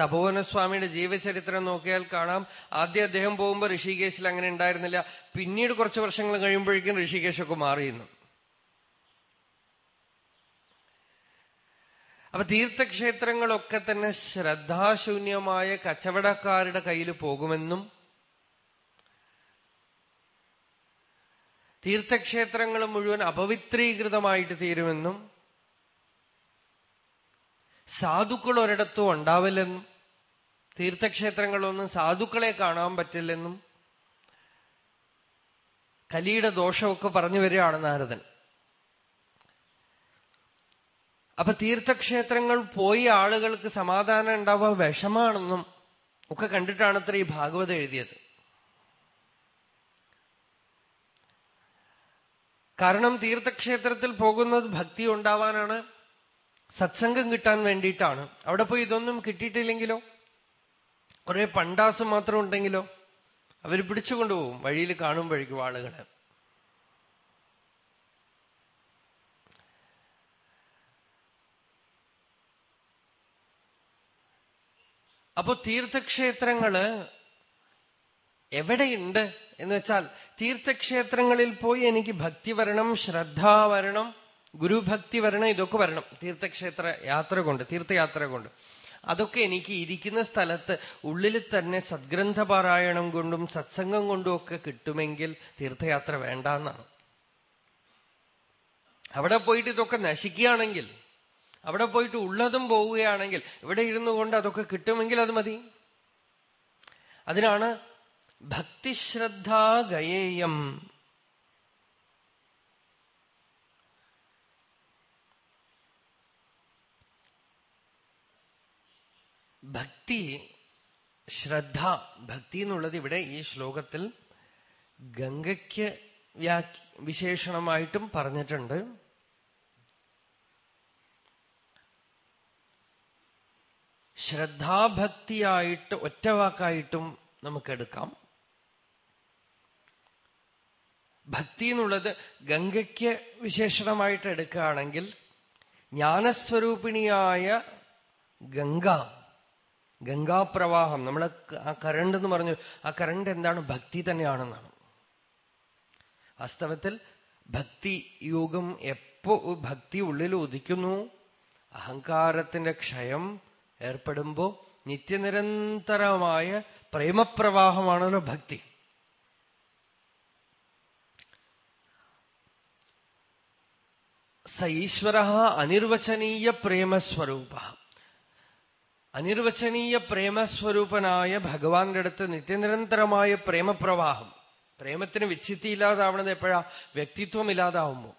തപോവനസ്വാമിയുടെ ജീവചരിത്രം നോക്കിയാൽ കാണാം. ആദ്യം അദ്ദേഹം പോകുമ്പോൾ ഋഷികേശിൽ അങ്ങനെ ഉണ്ടായിരുന്നില്ല. പിന്നീട് കുറച്ച് വർഷങ്ങൾ കഴിയുമ്പോഴേക്കും ഋഷികേശൊക്കെ മാറിയിരുന്നു. അപ്പൊ തീർത്ഥക്ഷേത്രങ്ങളൊക്കെ തന്നെ ശ്രദ്ധാശൂന്യമായ കച്ചവടക്കാരുടെ കയ്യിൽ പോകുമെന്നും തീർത്ഥക്ഷേത്രങ്ങൾ മുഴുവൻ അപവിത്രീകൃതമായിട്ട് തീരുമെന്നും സാധുക്കൾ ഒരിടത്തും ഉണ്ടാവില്ലെന്നും തീർത്ഥക്ഷേത്രങ്ങളൊന്നും സാധുക്കളെ കാണാൻ പറ്റില്ലെന്നും കലിയുടെ ദോഷമൊക്കെ പറഞ്ഞു വരികയാണ് നാരദൻ. അപ്പൊ തീർത്ഥക്ഷേത്രങ്ങൾ പോയി ആളുകൾക്ക് സമാധാനം ഉണ്ടാവുക വിഷമാണെന്നും ഒക്കെ കണ്ടിട്ടാണ് ഈ ഭാഗവതം എഴുതിയത്. കാരണം തീർത്ഥക്ഷേത്രത്തിൽ പോകുന്നത് ഭക്തി ഉണ്ടാവാനാണ് സത്സംഗം കിട്ടാൻ വേണ്ടിയിട്ടാണ്. അവിടെ പോയി ഇതൊന്നും കിട്ടിയിട്ടില്ലെങ്കിലോ? കുറെ പണ്ടാസ് മാത്രം ഉണ്ടെങ്കിലോ? അവർ പിടിച്ചുകൊണ്ടുപോകും വഴിയിൽ കാണുമ്പോഴേക്കും ആളുകളെ അപ്പോ തീർത്ഥക്ഷേത്രങ്ങൾ എവിടെയുണ്ട് എന്ന് വെച്ചാൽ തീർത്ഥക്ഷേത്രങ്ങളിൽ പോയി എനിക്ക് ഭക്തി വരണം ശ്രദ്ധ വരണം ഗുരുഭക്തി വരണം ഇതൊക്കെ വരണം. തീർത്ഥക്ഷേത്ര യാത്ര കൊണ്ട് തീർത്ഥയാത്ര കൊണ്ട് അതൊക്കെ എനിക്ക് ഇരിക്കുന്ന സ്ഥലത്ത് ഉള്ളിൽ തന്നെ സദ്ഗ്രന്ഥ പാരായണം കൊണ്ടും സത്സംഗം കൊണ്ടും ഒക്കെ കിട്ടുമെങ്കിൽ തീർത്ഥയാത്ര വേണ്ട എന്നാണ് അവിടെ പോയിട്ട് ഇതൊക്കെ നശിക്കുകയാണെങ്കിൽ അവിടെ പോയിട്ട് ഉള്ളതും പോവുകയാണെങ്കിൽ ഇവിടെ ഇരുന്നു കൊണ്ട് അതൊക്കെ കിട്ടുമെങ്കിൽ അത് മതി. അതിനാണ് ഭക്തിശ്രദ്ധാ ഗയേയം ഭക്തി ശ്രദ്ധ ഭക്തി എന്നുള്ളത് ഇവിടെ ഈ ശ്ലോകത്തിൽ ഗംഗയ്ക്ക് വിശേഷണമായിട്ടും പറഞ്ഞിട്ടുണ്ട്. ശ്രദ്ധാഭക്തിയായിട്ട് ഒറ്റ ഒറ്റവാക്കായിട്ടും നമുക്കെടുക്കാം. ഭക്തി എന്നുള്ളത് ഗംഗയ്ക്ക് വിശേഷണമായിട്ട് എടുക്കുകയാണെങ്കിൽ ജ്ഞാനസ്വരൂപിണിയായ ഗംഗ ഗംഗാപ്രവാഹം. നമ്മൾ ആ കരണ്ട് എന്ന് പറഞ്ഞു ആ കരണ്ട് എന്താണ്? ഭക്തി തന്നെയാണെന്നാണ്. വാസ്തവത്തിൽ ഭക്തി യോഗം എപ്പോ ഭക്തി ഉള്ളിൽ ഉദിക്കുന്നു അഹങ്കാരത്തിന്റെ ക്ഷയം ഏർപ്പെടുമ്പോ നിത്യനിരന്തരമായ പ്രേമപ്രവാഹമാണല്ലോ ഭക്തി. സ ഈശ്വര അനിർവചനീയ പ്രേമസ്വരൂപ. അനിർവചനീയ പ്രേമസ്വരൂപനായ ഭഗവാന്റെ അടുത്ത് നിത്യനിരന്തരമായ പ്രേമപ്രവാഹം. പ്രേമത്തിന് വിച്ഛിത്തി ഇല്ലാതാവണത് എപ്പോഴാ? വ്യക്തിത്വം ഇല്ലാതാവുമ്പോ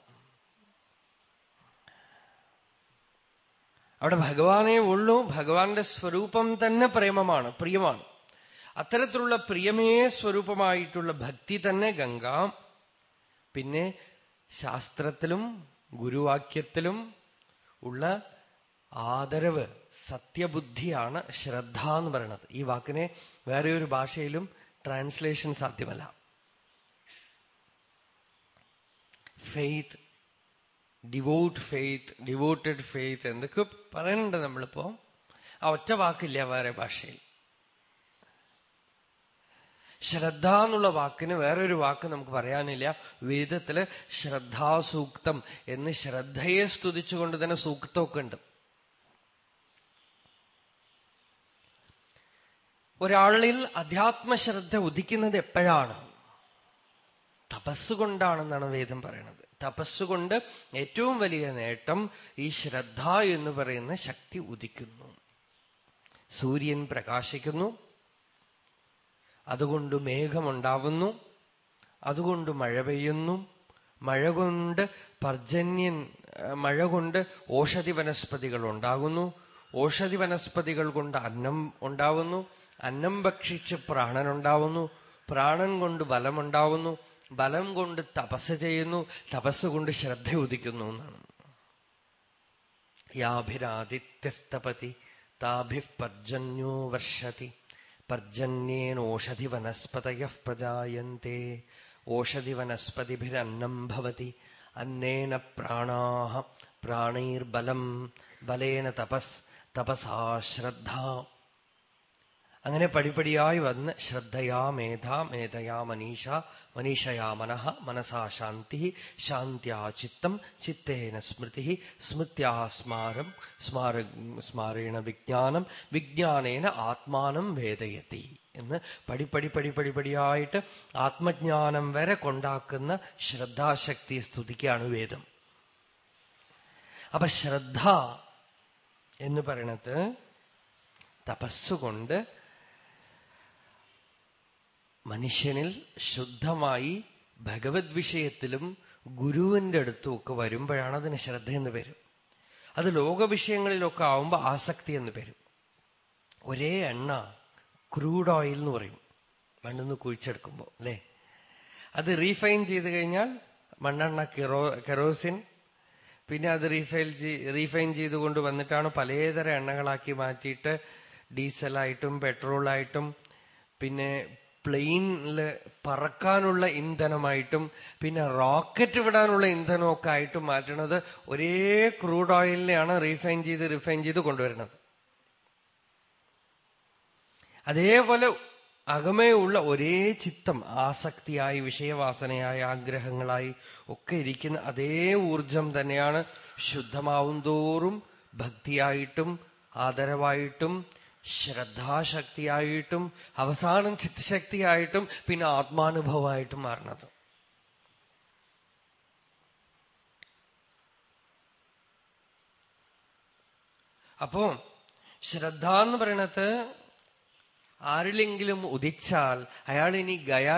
അവിടെ ഭഗവാനേ ഉള്ളൂ ഭഗവാന്റെ സ്വരൂപം തന്നെ പ്രേമമാണ് പ്രിയമാണ്. അത്തരത്തിലുള്ള പ്രിയമേ സ്വരൂപമായിട്ടുള്ള ഭക്തി തന്നെ ഗംഗ. പിന്നെ ശാസ്ത്രത്തിലും ഗുരുവാക്യത്തിലും ഉള്ള ആദരവ് സത്യബുദ്ധിയാണ് ശ്രദ്ധ എന്ന് പറയുന്നത്. ഈ വാക്കിനെ വേറെ ഒരു ഭാഷയിലും ട്രാൻസ്ലേഷൻ സാധ്യമല്ല. Faith devote faith devoted faith എന്തൊക്കെ പറയുന്നുണ്ട് നമ്മളിപ്പോ. ആ ഒറ്റ വാക്കില്ല വേറെ ഭാഷയിൽ. ശ്രദ്ധ എന്നുള്ള വാക്കിന് വേറൊരു വാക്ക് നമുക്ക് പറയാനില്ല. വേദത്തിൽ ശ്രദ്ധാസൂക്തം എന്ന് ശ്രദ്ധയെ സ്തുതിച്ചുകൊണ്ട് തന്നെ സൂക്തമൊക്കെ ഉണ്ട്. ഒരാളിൽ അധ്യാത്മശ്രദ്ധ ഉദിക്കുന്നത് എപ്പോഴാണ്? തപസ്സുകൊണ്ടാണെന്നാണ് വേദം പറയുന്നത്. തപസ്സുകൊണ്ട് ഏറ്റവും വലിയ നേട്ടം ഈ ശ്രദ്ധ എന്ന് പറയുന്ന ശക്തി ഉദിക്കുന്നു. സൂര്യൻ പ്രകാശിക്കുന്നു. അതുകൊണ്ട് മേഘമുണ്ടാവുന്നു. അതുകൊണ്ട് മഴ പെയ്യുന്നു. മഴ കൊണ്ട് പർജന്യൻ മഴ കൊണ്ട് ഓഷധി വനസ്പതികൾ ഉണ്ടാകുന്നു. ഓഷധി വനസ്പതികൾ കൊണ്ട് അന്നം ഉണ്ടാവുന്നു. അന്നം ഭക്ഷിച്ച് പ്രാണനുണ്ടാവുന്നു. പ്രാണൻ കൊണ്ട് ബലമുണ്ടാവുന്നു. ബലം കൊണ്ട് തപസ് ചെയ്യുന്നു. തപസ് കൊണ്ട് ശ്രദ്ധ ഉദിക്കുന്നു എന്നാണ്. യാഭിരാദിത്യസ്തപതി താഭി പർജന്യോ വർഷതി. പർജന്യേനോഷധി വനസ്പതയ പ്രജായന്തേ. ഓഷധി വനസ്പതിഭിരന്നം ഭവതി. അന്നേന പ്രാണാഹ പ്രാണൈർബലം. ബലേന തപസ് തപസാ ശ്രദ്ധ അങ്ങനെ പടിപടിയായി വന്ന് ശ്രദ്ധയാ മേധ മേധയാ മനീഷ മനീഷയാ മനഃ മനസാ ശാന്തി ശാന്ത്യാ ചിത്തം ചിത്തേന സ്മൃതി സ്മൃത്യാ സ്മാരം സ്മാര സ്മാരേണ വിജ്ഞാനം വിജ്ഞാനേന ആത്മാനം വേദയത്തി എന്ന് പടിപ്പടി പടിപടിപടിയായിട്ട് ആത്മജ്ഞാനം വരെ കൊണ്ടാക്കുന്ന ശ്രദ്ധാശക്തിയെ സ്തുതിക്കാണ് വേദം. അപ്പൊ ശ്രദ്ധ എന്ന് പറയണത് തപസ്സുകൊണ്ട് മനുഷ്യനിൽ ശുദ്ധമായി ഭഗവത് വിഷയത്തിലും ഗുരുവിന്റെ അടുത്തും ഒക്കെ വരുമ്പോഴാണ് അതിന് ശ്രദ്ധ എന്ന് പേര് അത് ലോക വിഷയങ്ങളിലൊക്കെ ആവുമ്പോ ആസക്തി എന്ന് പേര് ഒരേ എണ്ണ ക്രൂഡ് ഓയിൽ എന്ന് പറയും. മണ്ണിന്ന് കുഴിച്ചെടുക്കുമ്പോൾ അല്ലെ? അത് റീഫൈൻ ചെയ്ത് കഴിഞ്ഞാൽ മണ്ണെണ്ണ കെറോ കെറോസിൻ പിന്നെ അത് റീഫൈൽ റീഫൈൻ ചെയ്തുകൊണ്ട് വന്നിട്ടാണ് പലതരം എണ്ണകളാക്കി മാറ്റിയിട്ട് ഡീസലായിട്ടും പെട്രോളായിട്ടും പിന്നെ പ്ലെയിനിൽ പറക്കാനുള്ള ഇന്ധനമായിട്ടും പിന്നെ റോക്കറ്റ് വിടാനുള്ള ഇന്ധനമൊക്കെ ആയിട്ടും മാറ്റണത് ഒരേ ക്രൂഡ് ഓയിലിനെയാണ് റീഫൈൻ ചെയ്ത് റിഫൈൻ ചെയ്ത് കൊണ്ടുവരുന്നത്. അതേപോലെ അകമേയുള്ള ഒരേ ചിത്തം ആസക്തിയായി വിഷയവാസനയായി ആഗ്രഹങ്ങളായി ഒക്കെ ഇരിക്കുന്ന അതേ ഊർജം തന്നെയാണ് ശുദ്ധമാവും തോറും ഭക്തിയായിട്ടും ആദരവായിട്ടും ശ്രദ്ധാശക്തിയായിട്ടും അവസാനം ചിത്തശക്തിയായിട്ടും പിന്നെ ആത്മാനുഭവമായിട്ടും മാറണത്. അപ്പോ ശ്രദ്ധ എന്ന് പറയണത് ആരിലെങ്കിലും ഉദിച്ചാൽ അയാൾ ഇനി ഗയ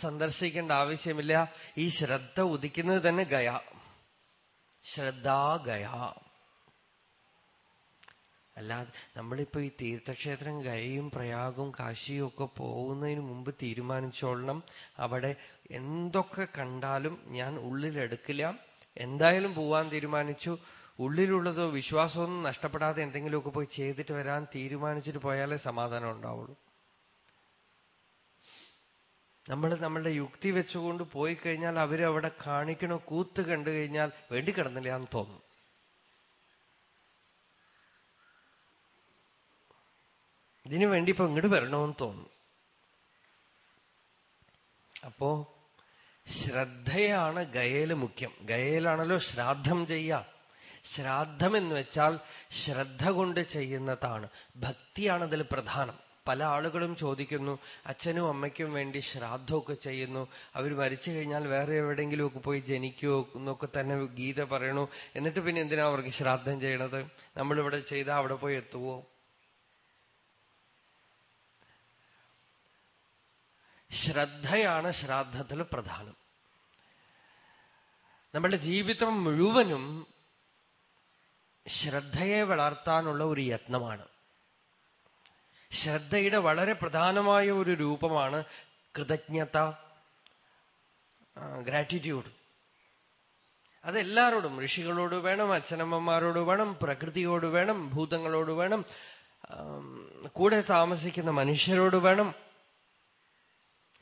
സന്ദർശിക്കേണ്ട ആവശ്യമില്ല. ഈ ശ്രദ്ധ ഉദിക്കുന്നത് തന്നെ ഗയ. ശ്രദ്ധാ ഗയ. അല്ലാതെ നമ്മളിപ്പോ ഈ തീർത്ഥക്ഷേത്രം ഗയയും പ്രയാഗും കാശിയും ഒക്കെ പോകുന്നതിന് മുമ്പ് തീരുമാനിച്ചോളണം. അവിടെ എന്തൊക്കെ കണ്ടാലും ഞാൻ ഉള്ളിലെടുക്കില്ല. എന്തായാലും പോവാൻ തീരുമാനിച്ചു. ഉള്ളിലുള്ളതോ വിശ്വാസമൊന്നും നഷ്ടപ്പെടാതെ എന്തെങ്കിലുമൊക്കെ പോയി ചെയ്തിട്ട് വരാൻ തീരുമാനിച്ചിട്ട് പോയാലേ സമാധാനം ഉണ്ടാവുള്ളൂ. നമ്മൾ നമ്മളുടെ യുക്തി വെച്ചുകൊണ്ട് പോയി കഴിഞ്ഞാൽ അവരവിടെ കാണിക്കണ കൂത്ത് കണ്ടു കഴിഞ്ഞാൽ വേണ്ടി കിടന്നില്ല എന്ന് തോന്നും. ഇതിനു വേണ്ടി ഇപ്പൊ ഇങ്ങോട്ട് വരണമെന്ന് തോന്നും അപ്പോ ശ്രദ്ധയാണ് ഗയയിൽ മുഖ്യം. ഗയയിലാണല്ലോ ശ്രാദ്ധം ചെയ്യാം ശ്രാദ്ധം എന്ന് വെച്ചാൽ ശ്രദ്ധ കൊണ്ട് ചെയ്യുന്നതാണ്. ഭക്തിയാണ് അതിൽ പ്രധാനം. പല ആളുകളും ചോദിക്കുന്നു അച്ഛനും അമ്മയ്ക്കും വേണ്ടി ശ്രാദ്ധമൊക്കെ ചെയ്യുന്നു. അവർ മരിച്ചു കഴിഞ്ഞാൽ വേറെ എവിടെയെങ്കിലും ഒക്കെ പോയി ജനിക്കുമോ എന്നൊക്കെ തന്നെ ഗീത പറയണു. എന്നിട്ട് പിന്നെ എന്തിനാ അവർക്ക് ശ്രാദ്ധം ചെയ്യണത്? നമ്മളിവിടെ ചെയ്താൽ അവിടെ പോയി എത്തുവോ? ശ്രദ്ധയാണ് ശ്രാദ്ധത്തിൽ പ്രധാനം. നമ്മളുടെ ജീവിതം മുഴുവനും ശ്രദ്ധയെ വളർത്താനുള്ള ഒരു യത്നമാണ്. ശ്രദ്ധയുടെ വളരെ പ്രധാനമായ ഒരു രൂപമാണ് കൃതജ്ഞത ഗ്രാറ്റിറ്റ്യൂഡ് അതെല്ലാരോടും ഋഷികളോട് വേണം അച്ഛനമ്മമാരോട് വേണം പ്രകൃതിയോട് വേണം ഭൂതങ്ങളോട് വേണം കൂടെ താമസിക്കുന്ന മനുഷ്യരോട് വേണം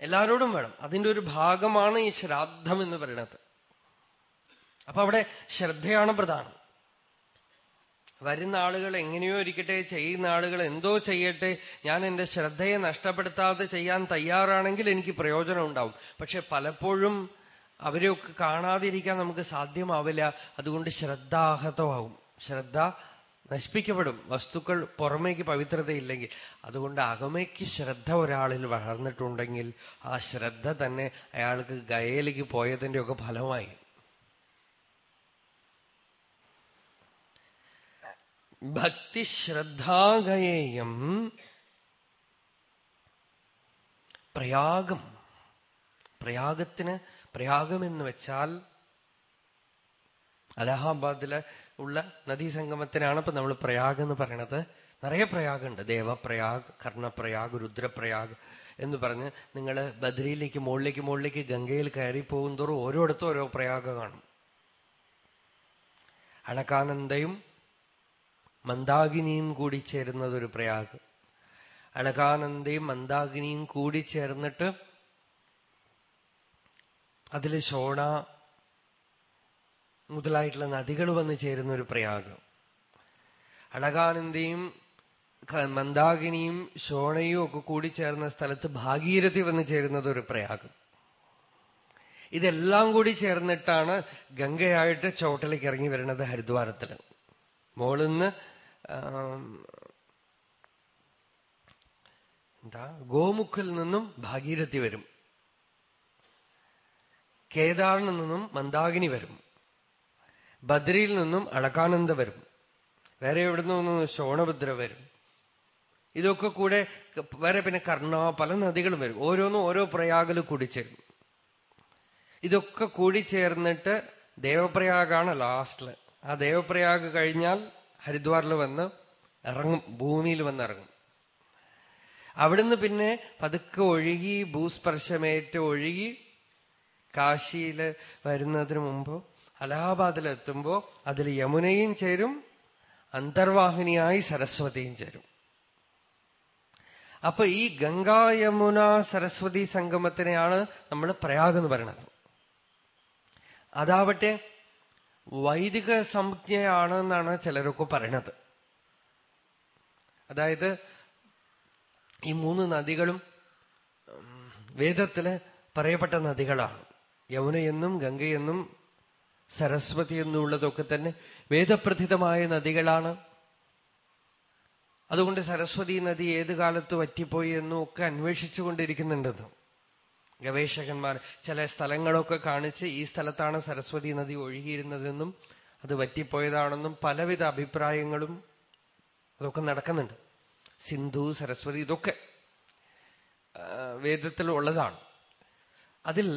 എല്ലാരോടും വേണം. അതിന്റെ ഒരു ഭാഗമാണ് ഈ ശ്രാദ്ധം എന്ന് പറയുന്നത്. അപ്പൊ അവിടെ ശ്രദ്ധയാണ് പ്രധാനം. വരുന്ന ആളുകൾ എങ്ങനെയോ ഇരിക്കട്ടെ ചെയ്യുന്ന ആളുകൾ എന്തോ ചെയ്യട്ടെ ഞാൻ എന്റെ ശ്രദ്ധയെ നഷ്ടപ്പെടുത്താതെ ചെയ്യാൻ തയ്യാറാണെങ്കിൽ എനിക്ക് പ്രയോജനം ഉണ്ടാവും. പക്ഷെ പലപ്പോഴും അവരെയൊക്കെ കാണാതിരിക്കാൻ നമുക്ക് സാധ്യമാവില്ല. അതുകൊണ്ട് ശ്രദ്ധാഹതമാവും ശ്രദ്ധ നശിപ്പിക്കപ്പെടും. വസ്തുക്കൾ പുറമേക്ക് പവിത്രതയില്ലെങ്കിൽ. അതുകൊണ്ട് അകമയ്ക്ക് ശ്രദ്ധ ഒരാളിൽ വളർന്നിട്ടുണ്ടെങ്കിൽ ആ ശ്രദ്ധ തന്നെ അയാൾക്ക് ഗയയിലേക്ക് പോയതിന്റെ ഒക്കെ ഫലമായി. ഭക്തി ശ്രദ്ധാഗയേയം പ്രയാഗം. പ്രയാഗത്തിന് പ്രയാഗം എന്ന് വെച്ചാൽ അലഹാബാദിലെ ഉള്ള നദീസംഗമത്തിനാണ് ഇപ്പൊ നമ്മൾ പ്രയാഗ് എന്ന് പറയണത്. നിറയെ പ്രയാഗുണ്ട്. ദേവപ്രയാഗ് കർണപ്രയാഗ് രുദ്രപ്രയാഗ് എന്ന് പറഞ്ഞ് നിങ്ങൾ ബദ്രിയിലേക്ക് മുകളിലേക്ക് മുകളിലേക്ക് ഗംഗയിൽ കയറി പോകും തോറും ഓരോടത്തും ഓരോ പ്രയാഗ കാണും. അളകാനന്ദയും മന്ദാഗിനിയും കൂടി ചേരുന്നത് ഒരു പ്രയാഗ്. അണകാനന്ദയും മന്ദാഗിനിയും കൂടി ചേർന്നിട്ട് അതിൽ ശോണ മുതലായിട്ടുള്ള നദികൾ വന്നു ചേരുന്ന ഒരു പ്രയാഗം അളകാനന്ദയും മന്ദാകിനിയും ശോണയും ഒക്കെ കൂടി ചേർന്ന സ്ഥലത്ത് ഭാഗീരഥി വന്നു ചേരുന്നത് ഒരു പ്രയാഗം. ഇതെല്ലാം കൂടി ചേർന്നിട്ടാണ് ഗംഗയായിട്ട് ചോട്ടിലേക്ക് ഇറങ്ങി വരുന്നത് ഹരിദ്വാരത്തിൽ മോളിന്ന് എന്താ ഗോമുഖിൽ നിന്നും ഭാഗീരഥി വരും. കേദാറിൽ നിന്നും മന്ദാകിനി വരും. ബദ്രിയിൽ നിന്നും അളകാനന്ദ വരും. വേറെ എവിടെ നിന്നും ശോണഭദ്ര വരും. ഇതൊക്കെ കൂടെ വേറെ പിന്നെ കർണ പല നദികളും വരും. ഓരോന്നും ഓരോ പ്രയാഗിൽ കൂടിച്ചേരും. ഇതൊക്കെ കൂടി ചേർന്നിട്ട് ദേവപ്രയാഗാണ് ലാസ്റ്റിൽ ആ ദേവപ്രയാഗ് കഴിഞ്ഞാൽ ഹരിദ്വാറിൽ വന്ന് ഇറങ്ങും ഭൂമിയിൽ വന്ന് ഇറങ്ങും. അവിടുന്ന് പിന്നെ പതുക്കെ ഒഴുകി ഭൂസ്പർശമേറ്റ് ഒഴുകി കാശിയിൽ വരുന്നതിന് മുമ്പ് അലഹാബാദിലെത്തുമ്പോ അതിൽ യമുനയും ചേരും അന്തർവാഹിനിയായി സരസ്വതിയും ചേരും. അപ്പൊ ഈ ഗംഗാ യമുന സരസ്വതി സംഗമത്തിനെയാണ് നമ്മൾ പ്രയാഗ് എന്ന് പറയുന്നത്. അതാവട്ടെ വൈദിക സംജ്ഞയാണെന്നാണ് ചിലരൊക്കെ പറയണത്. അതായത് ഈ മൂന്ന് നദികളും വേദത്തിൽ പറയപ്പെട്ട നദികളാണ്. യമുനയെന്നും ഗംഗയെന്നും സരസ്വതി എന്നുള്ളതൊക്കെ തന്നെ വേദപ്രഥിതമായ നദികളാണ്. അതുകൊണ്ട് സരസ്വതി നദി ഏത് കാലത്ത് വറ്റിപ്പോയി എന്നും ഒക്കെ അന്വേഷിച്ചുകൊണ്ടിരിക്കുന്നുണ്ടെന്ന് ഗവേഷകന്മാർ ചില സ്ഥലങ്ങളൊക്കെ കാണിച്ച് ഈ സ്ഥലത്താണ് സരസ്വതി നദി ഒഴുകിയിരുന്നതെന്നും അത് വറ്റിപ്പോയതാണെന്നും പലവിധ അഭിപ്രായങ്ങളും അതൊക്കെ നടക്കുന്നുണ്ട്. സിന്ധു സരസ്വതി ഇതൊക്കെ വേദത്തിൽ ഉള്ളതാണ് അതിൽ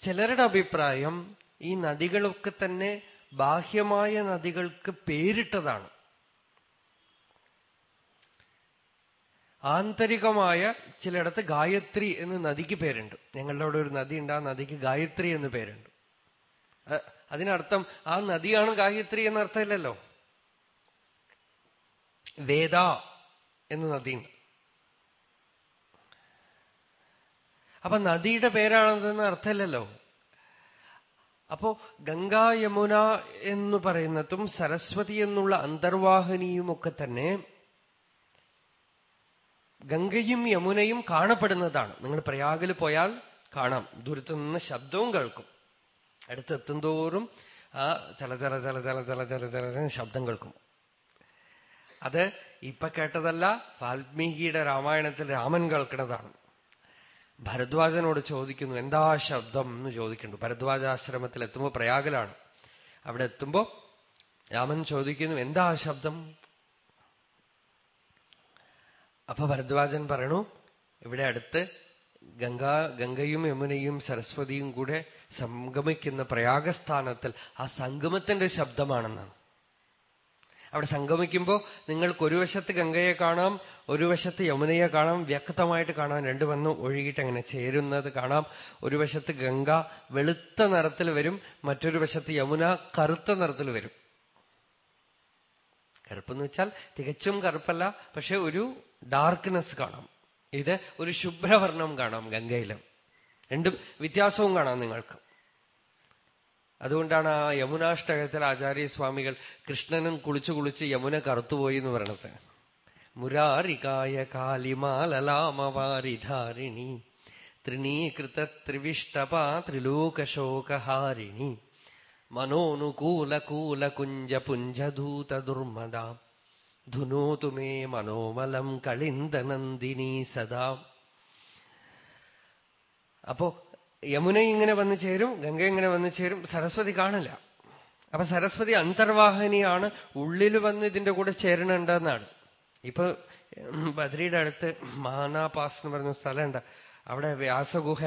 ചിലരുടെ അഭിപ്രായം ഈ നദികളൊക്കെ തന്നെ ബാഹ്യമായ നദികൾക്ക് പേരിട്ടതാണ്. ആന്തരികമായ ചിലയിടത്ത് ഗായത്രി എന്ന് നദിക്ക് പേരുണ്ട്. ഞങ്ങളുടെ അവിടെ ഒരു നദി ഉണ്ട് ആ നദിക്ക് ഗായത്രി എന്ന് പേരുണ്ട്. അതിനർത്ഥം ആ നദിയാണ് ഗായത്രി എന്നർത്ഥമില്ലല്ലോ. വേദ എന്ന നദിയുണ്ട്. അപ്പൊ നദിയുടെ പേരാണെന്ന് അർത്ഥമില്ലല്ലോ. അപ്പോ ഗംഗാ യമുന എന്ന് പറയുന്നതും സരസ്വതി എന്നുള്ള അന്തർവാഹിനിയുമൊക്കെ തന്നെ ഗംഗയും യമുനയും കാണപ്പെടുന്നതാണ്. നിങ്ങൾ പ്രയാഗിൽ പോയാൽ കാണാം. ദൂരത്തു നിന്ന് ശബ്ദവും കേൾക്കും. അടുത്തെത്തും തോറും ആ ചല ചല ചല ചല ചല ചല ചല ശബ്ദം കേൾക്കും. അത് ഇപ്പൊ കേട്ടതല്ല വാൽമീകിയുടെ രാമായണത്തിൽ രാമൻ കേൾക്കുന്നതാണ്. ഭരദ്വാജനോട് ചോദിക്കുന്നു എന്താ ശബ്ദം? എന്ന് ചോദിക്കുന്നു ഭരദ്വാജാശ്രമത്തിൽ എത്തുമ്പോൾ പ്രയാഗിലാണ്. അവിടെ എത്തുമ്പോ രാമൻ ചോദിക്കുന്നു എന്താ ശബ്ദം? അപ്പൊ ഭരദ്വാജൻ പറയണു ഇവിടെ അടുത്ത് ഗംഗാ ഗംഗയും യമുനയും സരസ്വതിയും കൂടെ സംഗമിക്കുന്ന പ്രയാഗസ്ഥാനത്തിൽ ആ സംഗമത്തിന്റെ ശബ്ദമാണെന്നാണ്. അവിടെ സംഗമിക്കുമ്പോൾ നിങ്ങൾക്ക് ഒരു വശത്ത് ഗംഗയെ കാണാം ഒരു വശത്ത് യമുനയെ കാണാം വ്യക്തമായിട്ട് കാണാം രണ്ടു വന്ന് ഒഴുകിയിട്ട് അങ്ങനെ ചേരുന്നത് കാണാം. ഒരു വശത്ത് ഗംഗ വെളുത്ത നിറത്തിൽ വരും മറ്റൊരു വശത്ത് യമുന കറുത്ത നിറത്തിൽ വരും. കറുപ്പെന്ന് വെച്ചാൽ തികച്ചും കറുപ്പല്ല പക്ഷെ ഒരു ഡാർക്ക്നെസ് കാണാം. ഇത് ഒരു ശുഭ്രവർണം കാണാം ഗംഗയിലും. രണ്ടും വ്യത്യാസവും കാണാം നിങ്ങൾക്ക്. അതുകൊണ്ടാണ് ആ യമുനാഷ്ടകത്തിൽ ആചാര്യസ്വാമികൾ കൃഷ്ണനും കുളിച്ചു കുളിച്ച് യമുന കറുത്തുപോയി എന്ന് പറയണത്. മുരാരികായ കാലിമാലലാമവാരിധാരിണി ത്രിണീകൃത ത്രിവിഷ്ടപാ ത്രിലോകശോകഹാരിണി മനോനുകൂലകൂലകുഞ്ചപുഞ്ചധൂത ദുർമദ ധുനോതു മേ മനോമലം കളിന്ദനന്ദിനി സദാ. അപ്പോ യമുന ഇങ്ങനെ വന്നു ചേരും ഗംഗ ഇങ്ങനെ വന്നു ചേരും സരസ്വതി കാണില്ല. അപ്പൊ സരസ്വതി അന്തർവാഹിനിയാണ് ഉള്ളിൽ വന്ന് ഇതിന്റെ കൂടെ ചേരണുണ്ടെന്നാണ് ഇപ്പൊ ബദ്രിയുടെ അടുത്ത് മാനാപാസ് എന്ന് പറഞ്ഞ സ്ഥലമുണ്ട്. അവിടെ വ്യാസഗുഹ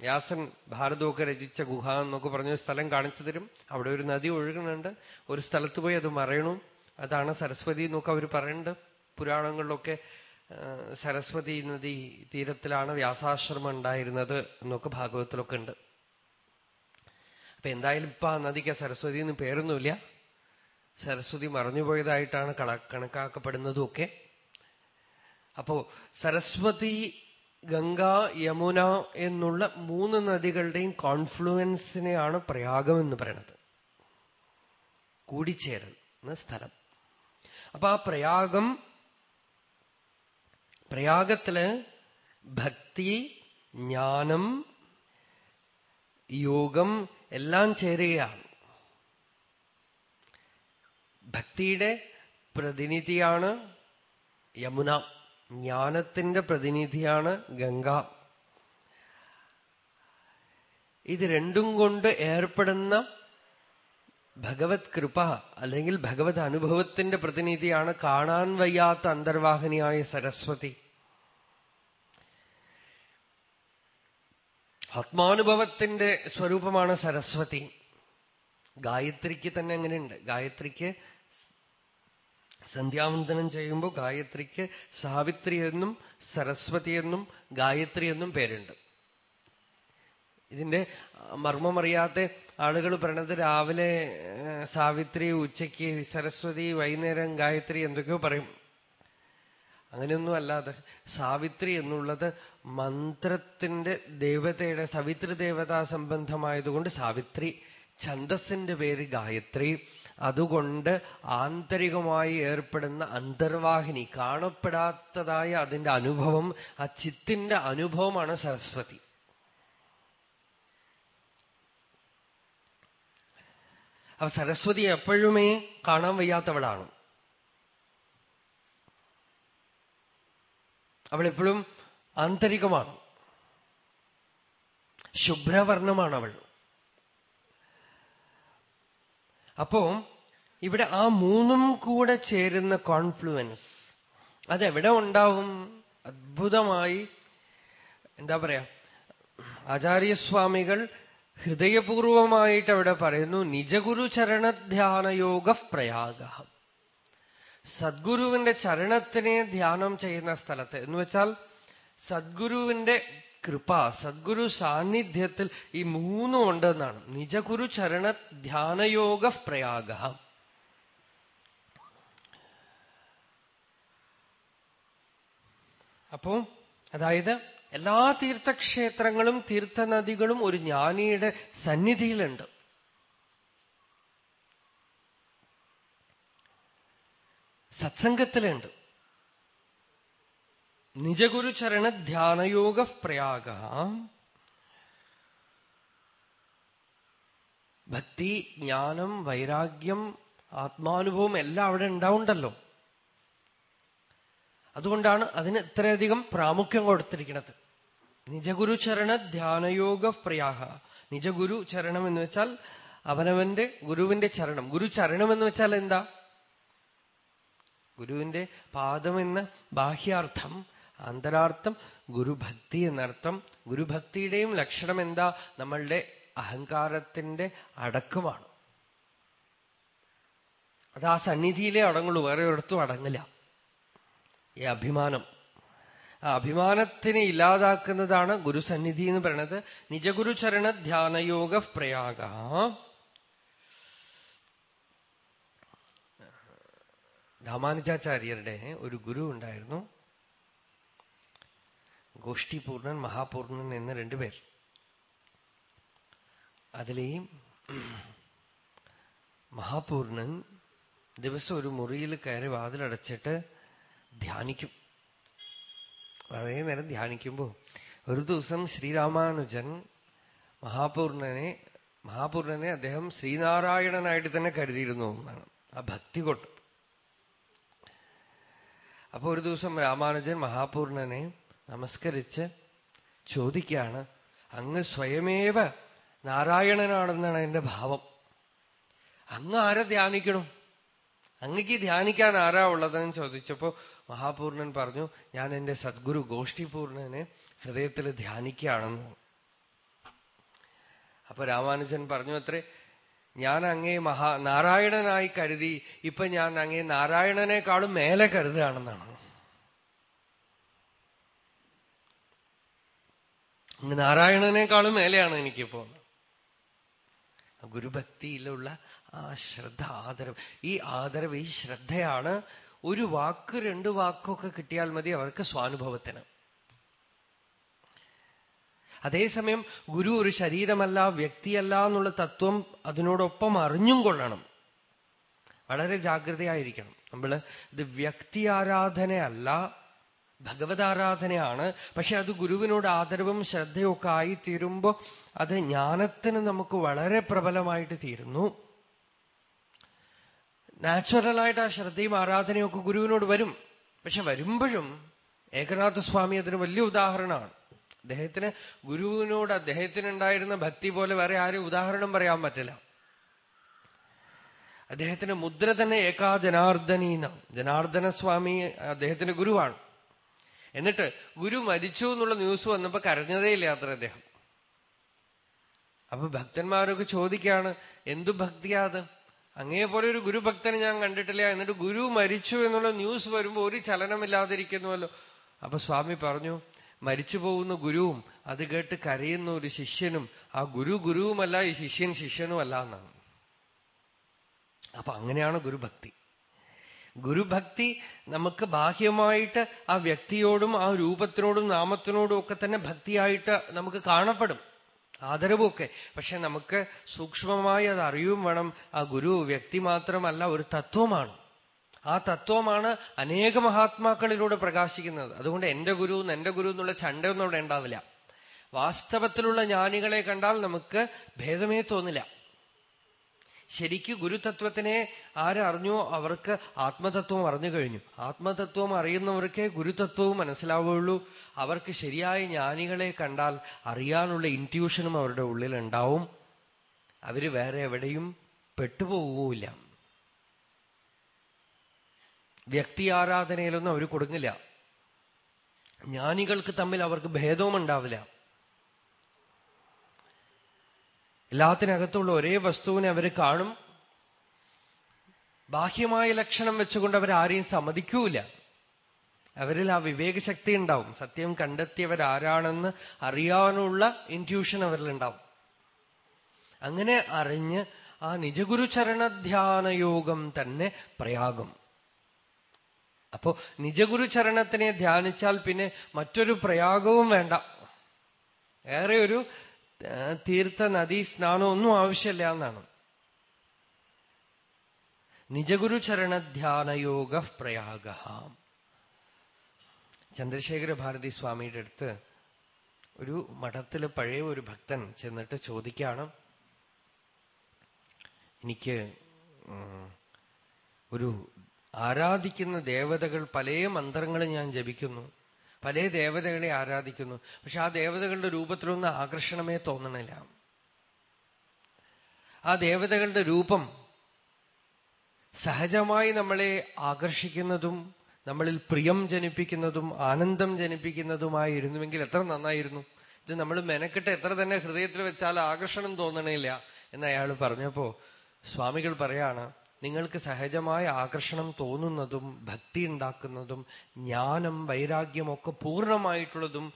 വ്യാസൻ ഭാരതമൊക്കെ രചിച്ച ഗുഹ എന്നൊക്കെ പറഞ്ഞ സ്ഥലം കാണിച്ചു തരും. അവിടെ ഒരു നദി ഒഴുകുന്നുണ്ട്. ഒരു സ്ഥലത്ത് പോയി അത് മറയണു. അതാണ് സരസ്വതി എന്നൊക്കെ അവർ പറയുന്നുണ്ട്. പുരാണങ്ങളിലൊക്കെ സരസ്വതി നദി തീരത്തിലാണ് വ്യാസാശ്രമം ഉണ്ടായിരുന്നത് എന്നൊക്കെ ഭാഗവത്തിലൊക്കെ ഉണ്ട്. അപ്പൊ എന്തായാലും ഇപ്പൊ ആ നദിക്ക് സരസ്വതി എന്ന് പേരൊന്നുമില്ല. സരസ്വതി മറഞ്ഞുപോയതായിട്ടാണ് കണ കണക്കാക്കപ്പെടുന്നതും ഒക്കെ. അപ്പോ സരസ്വതി ഗംഗ യമുന എന്നുള്ള മൂന്ന് നദികളുടെയും കോൺഫ്ലുവൻസിനെയാണ് പ്രയാഗം എന്ന് പറയുന്നത് കൂടിച്ചേരൽ എന്ന സ്ഥലം. അപ്പൊ ആ പ്രയാഗം പ്രയാഗത്തിൽ ഭക്തി ജ്ഞാനം യോഗം എല്ലാം ചേരുകയാണ്. ഭക്തിയുടെ പ്രതിനിധിയാണ് യമുന. ജ്ഞാനത്തിന്റെ പ്രതിനിധിയാണ് ഗംഗ. ഇത് രണ്ടും കൊണ്ട് ഏർപ്പെടുന്ന ഭഗവത് കൃപ അല്ലെങ്കിൽ ഭഗവത് അനുഭവത്തിന്റെ പ്രതിനിധിയാണ് കാണാൻ വയ്യാത്ത അന്തർവാഹിനിയായ സരസ്വതി. ആത്മാനുഭവത്തിന്റെ സ്വരൂപമാണ് സരസ്വതി. ഗായത്രിക്ക് തന്നെ അങ്ങനെയുണ്ട്. ഗായത്രിക്ക് സന്ധ്യാവന്തനം ചെയ്യുമ്പോൾ ഗായത്രിക്ക് സാവിത്രി എന്നും സരസ്വതി എന്നും ഗായത്രി എന്നും പേരുണ്ട്. ഇതിന്റെ മർമ്മമറിയാത്ത ആളുകൾ പറയണത് രാവിലെ സാവിത്രി ഉച്ചയ്ക്ക് സരസ്വതി വൈകുന്നേരം ഗായത്രി എന്തൊക്കെയോ പറയും. അങ്ങനെയൊന്നും അല്ലാതെ സാവിത്രി എന്നുള്ളത് മന്ത്രത്തിന്റെ ദേവതയുടെ സവിത്രി ദേവതാ സംബന്ധമായതുകൊണ്ട് സാവിത്രി ഛന്ദസ്സിന്റെ പേര് ഗായത്രി. അതുകൊണ്ട് ആന്തരികമായി ഏർപ്പെടുന്ന അന്തർവാഹിനി കാണപ്പെടാത്തതായ അതിന്റെ അനുഭവം ആ ചിത്തിന്റെ അനുഭവമാണ് സരസ്വതി. അപ്പൊ സരസ്വതി എപ്പോഴുമേ കാണാൻ വയ്യാത്തവളാണ്. അവൾ എപ്പോഴും ആന്തരികമാണ്. ശുഭ്രവർണമാണ് അവൾ അപ്പോ ഇവിടെ ആ മൂന്നും കൂടെ ചേരുന്ന കോൺഫ്ലുവൻസ് അതെവിടെ ഉണ്ടാവും? അത്ഭുതമായി എന്താ പറയാ ആചാര്യസ്വാമികൾ ഹൃദയപൂർവമായിട്ട് അവിടെ പറയുന്നു നിജഗുരു ചരണധ്യാനയോഗ പ്രയാഗ. സദ്ഗുരുവിന്റെ ചരണത്തിനെ ധ്യാനം ചെയ്യുന്ന സ്ഥലത്ത് എന്ന് വെച്ചാൽ സദ്ഗുരുവിന്റെ കൃപ സദ്ഗുരു സാന്നിധ്യത്തിൽ ഈ മൂന്നും ഉണ്ടെന്നാണ്. നിജഗുരു ചരണ ധ്യാനയോഗ പ്രയാഗ. അപ്പോ അതായത് എല്ലാ തീർത്ഥക്ഷേത്രങ്ങളും തീർത്ഥനദികളും ഒരു ജ്ഞാനിയുടെ സന്നിധിയിലുണ്ട്. സത്സംഗത്തിലുണ്ട്. നിജഗുരു ചരണ ധ്യാനയോഗ പ്രയാഗ. ഭക്തി ജ്ഞാനം വൈരാഗ്യം ആത്മാനുഭവം എല്ലാം അവിടെ ഉണ്ടാവുണ്ടല്ലോ. അതുകൊണ്ടാണ് അതിന് ഇത്രയധികം പ്രാമുഖ്യം കൊടുത്തിരിക്കുന്നത്. നിജഗുരു ചരണ ധ്യാനയോഗ പ്രയാഹ. നിജഗുരു ചരണം എന്ന് വെച്ചാൽ അവനവന്റെ ഗുരുവിന്റെ ചരണം. ഗുരു ചരണം എന്ന് വെച്ചാൽ എന്താ? ഗുരുവിന്റെ പാദം എന്ന ബാഹ്യാർത്ഥം അന്തരാർത്ഥം ഗുരുഭക്തി എന്നർത്ഥം. ഗുരുഭക്തിയുടെയും ലക്ഷണം എന്താ? നമ്മളുടെ അഹങ്കാരത്തിന്റെ അടക്കമാണ്. അത് ആ സന്നിധിയിലേ അടങ്ങുള്ളൂ. വേറെ ഒരിടത്തും അടങ്ങില്ല. ഈ അഭിമാനം. ആ അഭിമാനത്തിനെ ഇല്ലാതാക്കുന്നതാണ് ഗുരുസന്നിധി എന്ന് പറയുന്നത്. നിജഗുരുചരണ ധ്യാനയോഗ പ്രയാഗ. രാമാനുജാചാര്യരുടെ ഒരു ഗുരു ഉണ്ടായിരുന്നു. ഗോഷ്ഠിപൂർണൻ മഹാപൂർണൻ എന്ന് രണ്ടുപേർ അതിലെയും മഹാപൂർണൻ ദിവസം ഒരു മുറിയിൽ കയറി വാതിലടച്ചിട്ട് ധ്യാനിക്കും. വളരെ നേരം ധ്യാനിക്കുമ്പോൾ ഒരു ദിവസം ശ്രീരാമാനുജൻ മഹാപൂർണനെ മഹാപൂർണനെ അദ്ദേഹം ശ്രീനാരായണനായിട്ട് തന്നെ കരുതിയിരുന്നു എന്നാണ്. ആ ഭക്തി കൊണ്ട്. അപ്പൊ ഒരു ദിവസം രാമാനുജൻ മഹാപൂർണനെ നമസ്കരിച്ച് ചോദിക്കുകയാണ് അങ്ങ് സ്വയമേവ നാരായണനാണെന്നാണ് എന്റെ ഭാവം. അങ്ങ് ആരെ ധ്യാനിക്കണം? അങ്ങക്ക് ധ്യാനിക്കാൻ ആരാ ഉള്ളതെന്ന് ചോദിച്ചപ്പോ മഹാപൂർണൻ പറഞ്ഞു ഞാൻ എന്റെ സദ്ഗുരു ഗോഷ്ഠിപൂർണനെ ഹൃദയത്തിൽ ധ്യാനിക്കുകയാണെന്ന്. അപ്പൊ രാമാനുജൻ പറഞ്ഞു അത്രേ ഞാൻ അങ്ങേ മഹാ നാരായണനായി കരുതി ഇപ്പൊ ഞാൻ അങ്ങേ നാരായണനേക്കാളും മേലെ കരുതുകയാണെന്നാണ്. നാരായണനേക്കാളും മേലെയാണ് എനിക്കിപ്പോ. ഗുരുഭക്തിയിലുള്ള ആ ശ്രദ്ധ ആദരവ്. ഈ ആദരവ് ഈ ശ്രദ്ധയാണ് ഒരു വാക്ക് രണ്ട് വാക്കൊക്കെ കിട്ടിയാൽ മതി അവർക്ക് സ്വാനുഭവത്തിന്. അതേസമയം ഗുരു ഒരു ശരീരമല്ല വ്യക്തിയല്ല എന്നുള്ള തത്വം അതിനോടൊപ്പം അറിഞ്ഞും കൊള്ളണം. വളരെ ജാഗ്രതയായിരിക്കണം. നമ്മൾ ഇത് വ്യക്തി ആരാധനയല്ല ഭഗവതാരാധനയാണ്. പക്ഷെ അത് ഗുരുവിനോട് ആദരവും ശ്രദ്ധയൊക്കെ ആയി തീരുമ്പോ അത് ജ്ഞാനത്തിന് നമുക്ക് വളരെ പ്രബലമായിട്ട് തീരുന്നു. നാച്ചുറലായിട്ട് ആ ശ്രദ്ധയും ആരാധനയും ഒക്കെ ഗുരുവിനോട് വരും. പക്ഷെ വരുമ്പോഴും ഏകനാഥ സ്വാമി അതിന് വലിയ ഉദാഹരണമാണ്. അദ്ദേഹത്തിന് ഗുരുവിനോട് അദ്ദേഹത്തിനുണ്ടായിരുന്ന ഭക്തി പോലെ വേറെ ആരും ഉദാഹരണം പറയാൻ പറ്റില്ല. അദ്ദേഹത്തിന്റെ മുദ്ര തന്നെ ഏകാ ജനാർദ്ദനീന്നാണ് ജനാർദ്ദന സ്വാമി അദ്ദേഹത്തിന്റെ ഗുരുവാണ്. എന്നിട്ട് ഗുരു മരിച്ചു എന്നുള്ള ന്യൂസ് വന്നപ്പോ കരഞ്ഞതേ ഇല്ല അത്ര അദ്ദേഹം. അപ്പൊ ഭക്തന്മാരൊക്കെ ചോദിക്കാണ് എന്തു ഭക്തിയാ അത്? അങ്ങേ പോലെ ഒരു ഗുരുഭക്തനെ ഞാൻ കണ്ടിട്ടില്ല. എന്നിട്ട് ഗുരു മരിച്ചു എന്നുള്ള ന്യൂസ് വരുമ്പോ ഒരു ചലനമില്ലാതിരിക്കുന്നുവല്ലോ. അപ്പൊ സ്വാമി പറഞ്ഞു മരിച്ചു പോകുന്ന ഗുരുവും അത് കേട്ട് കരയുന്ന ഒരു ശിഷ്യനും ആ ഗുരു ഗുരുവുമല്ല ഈ ശിഷ്യൻ ശിഷ്യനുമല്ല എന്നാണ്. അപ്പൊ അങ്ങനെയാണ് ഗുരുഭക്തി. ഗുരുഭക്തി നമുക്ക് ബാഹ്യമായിട്ട് ആ വ്യക്തിയോടും ആ രൂപത്തിനോടും നാമത്തിനോടും ഒക്കെ തന്നെ ഭക്തിയായിട്ട് നമുക്ക് കാണപ്പെടും. ആദരവൊക്കെ. പക്ഷെ നമുക്ക് സൂക്ഷ്മമായി അത് അറിയും വേണം. ആ ഗുരു വ്യക്തി മാത്രമല്ല ഒരു തത്വമാണ്. ആ തത്വമാണ് അനേക മഹാത്മാക്കളിലൂടെ പ്രകാശിക്കുന്നത്. അതുകൊണ്ട് എന്റെ ഗുരു എന്റെ ഗുരു എന്നുള്ള ചണ്ടയൊന്നും അവിടെ ഉണ്ടാവില്ല. വാസ്തവത്തിലുള്ള ജ്ഞാനികളെ കണ്ടാൽ നമുക്ക് ഭേദമേ തോന്നില്ല. ശരിക്ക് ഗുരുതത്വത്തിനെ ആരറിഞ്ഞോ അവർക്ക് ആത്മതത്വം അറിഞ്ഞു കഴിഞ്ഞു. ആത്മതത്വം അറിയുന്നവർക്കേ ഗുരുതത്വവും മനസ്സിലാവുകയുള്ളൂ. അവർക്ക് ശരിയായ ജ്ഞാനികളെ കണ്ടാൽ അറിയാനുള്ള ഇന്റ്യൂഷനും അവരുടെ ഉള്ളിൽ ഉണ്ടാവും അവർ വേറെ എവിടെയും പെട്ടുപോകൂല വ്യക്തി ആരാധനയിലൊന്നും അവർ കൊടുങ്ങില്ല ജ്ഞാനികൾക്ക് തമ്മിൽ അവർക്ക് ഭേദവും ഉണ്ടാവില്ല എല്ലാത്തിനകത്തുള്ള ഒരേ വസ്തുവിനെ അവർ കാണും. ബാഹ്യമായ ലക്ഷണം വെച്ചുകൊണ്ട് അവർ ആരെയും സമ്മതിക്കൂല. അവരിൽ ആ വിവേകശക്തി ഉണ്ടാവും. സത്യം കണ്ടെത്തിയവരാരാണെന്ന് അറിയാനുള്ള ഇന്റ്യൂഷൻ അവരിലുണ്ടാവും അങ്ങനെ അറിഞ്ഞ് ആ നിജഗുരു ചരണധ്യാനയോഗം തന്നെ പ്രയാഗം. അപ്പോ നിജഗുരു ചരണത്തിനെ ധ്യാനിച്ചാൽ പിന്നെ മറ്റൊരു പ്രയാഗവും വേണ്ട. ഏറെ ഒരു തീർത്ഥ നദി സ്നാനം ഒന്നും ആവശ്യമില്ല എന്നാണ്. ചരണധ്യാനയോഗ പ്രയാഗ ചന്ദ്രശേഖര ഭാരതി സ്വാമിയുടെ അടുത്ത് ഒരു മഠത്തിൽ പഴയ ഒരു ഭക്തൻ ചെന്നിട്ട് ചോദിക്കാണ് എനിക്ക് ഒരു ആരാധിക്കുന്ന ദേവതകൾ പല മന്ത്രങ്ങളും ഞാൻ ജപിക്കുന്നു. പല ദേവതകളെ ആരാധിക്കുന്നു. പക്ഷെ ആ ദേവതകളുടെ രൂപത്തിലൊന്നും ആകർഷണമേ തോന്നണില്ല ആ ദേവതകളുടെ രൂപം സഹജമായി നമ്മളെ ആകർഷിക്കുന്നതും നമ്മളിൽ പ്രിയം ജനിപ്പിക്കുന്നതും ആനന്ദം ജനിപ്പിക്കുന്നതുമായിരുന്നുവെങ്കിൽ എത്ര നന്നായിരുന്നു. ഇത് നമ്മൾ മെനക്കെട്ട് എത്ര തന്നെ ഹൃദയത്തിൽ വെച്ചാൽ ആകർഷണം തോന്നണില്ല എന്ന് അയാൾ പറഞ്ഞപ്പോ സ്വാമികൾ പറയാണ് നിങ്ങൾക്ക് സഹജമായ ആകർഷണം തോന്നുന്നതും ഭക്തി ഉണ്ടാക്കുന്നതും ജ്ഞാനം വൈരാഗ്യമൊക്കെ പൂർണമായിട്ടുള്ളതും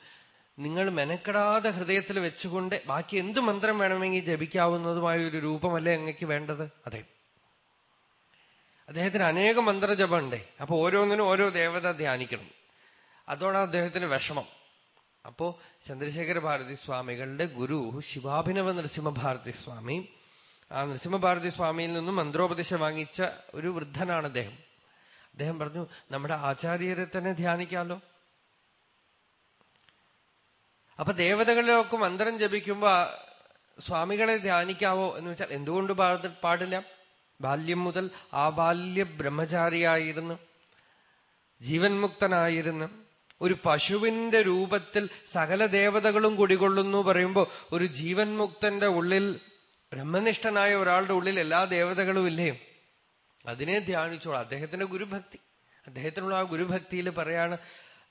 നിങ്ങൾ മെനക്കെടാതെ ഹൃദയത്തിൽ വെച്ചുകൊണ്ട് ബാക്കി എന്ത് മന്ത്രം വേണമെങ്കിൽ ജപിക്കാവുന്നതുമായ ഒരു രൂപമല്ലേ അങ്ങക്ക് വേണ്ടത്? അതെ. അദ്ദേഹത്തിന് അനേക മന്ത്രജപമുണ്ടേ. അപ്പൊ ഓരോന്നിനും ഓരോ ദേവത ധ്യാനിക്കണം. അതോടെ അദ്ദേഹത്തിന് വിഷമം. അപ്പോ ചന്ദ്രശേഖര ഭാരതി സ്വാമികളുടെ ഗുരു ശിവാഭിനവ നരസിംഹഭാരതി സ്വാമി ആ നൃസിംഹഭാരതി സ്വാമിയിൽ നിന്നും മന്ത്രോപദേശം വാങ്ങിച്ച ഒരു വൃദ്ധനാണ് അദ്ദേഹം. അദ്ദേഹം പറഞ്ഞു നമ്മുടെ ആചാര്യരെ തന്നെ ധ്യാനിക്കാമല്ലോ അപ്പൊ ദേവതകളിലൊക്കെ മന്ത്രം ജപിക്കുമ്പോ സ്വാമികളെ ധ്യാനിക്കാവോ എന്ന് വെച്ചാൽ എന്തുകൊണ്ട് പാടില്ല? ബാല്യം മുതൽ ആ ബാല്യ ബ്രഹ്മചാരിയായിരുന്നു. ജീവൻ മുക്തനായിരുന്നു ഒരു പശുവിന്റെ രൂപത്തിൽ സകല ദേവതകളും കുടികൊള്ളുന്നു പറയുമ്പോ ഒരു ജീവൻ മുക്തന്റെ ഉള്ളിൽ ബ്രഹ്മനിഷ്ഠനായ ഒരാളുടെ ഉള്ളിൽ എല്ലാ ദേവതകളും ഇല്ലേ? അതിനെ ധ്യാനിച്ചോളൂ. അദ്ദേഹത്തിന്റെ ഗുരുഭക്തി. അദ്ദേഹത്തിനുള്ള ആ ഗുരുഭക്തിയിൽ പറയാണ്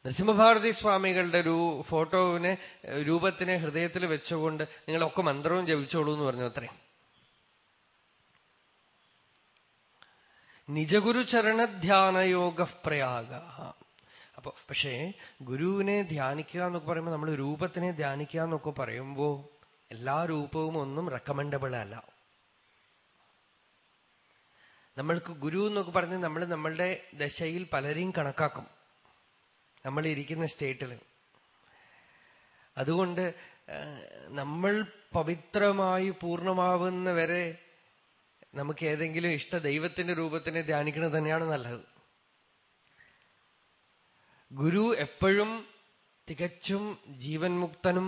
നരസിംഹഭാരതി സ്വാമികളുടെ ഒരു ഫോട്ടോവിനെ രൂപത്തിനെ ഹൃദയത്തിൽ വെച്ചുകൊണ്ട് നിങ്ങളൊക്കെ മന്ത്രവും ജപിച്ചോളൂ എന്ന് പറഞ്ഞു അത്രയും നിജഗുരു ചരണധ്യാനയോഗ പ്രയാഗ അപ്പൊ പക്ഷേ ഗുരുവിനെ ധ്യാനിക്കുക എന്നൊക്കെ പറയുമ്പോൾ നമ്മൾ രൂപത്തിനെ ധ്യാനിക്കുക എന്നൊക്കെ പറയുമ്പോ എല്ലാ രൂപവും ഒന്നും റെക്കമെൻഡബിൾ അല്ല. നമ്മൾക്ക് ഗുരു എന്നൊക്കെ പറഞ്ഞ് നമ്മൾ നമ്മളുടെ ദശയിൽ പലരെയും കണക്കാക്കും. നമ്മൾ ഇരിക്കുന്ന സ്റ്റേറ്റിൽ അതുകൊണ്ട് നമ്മൾ പവിത്രമായി പൂർണമാവുന്ന വരെ നമുക്ക് ഏതെങ്കിലും ഇഷ്ട ദൈവത്തിന്റെ രൂപത്തിനെ ധ്യാനിക്കുന്നത് തന്നെയാണ് നല്ലത്. ഗുരു എപ്പോഴും തികച്ചും ജീവൻ മുക്തനും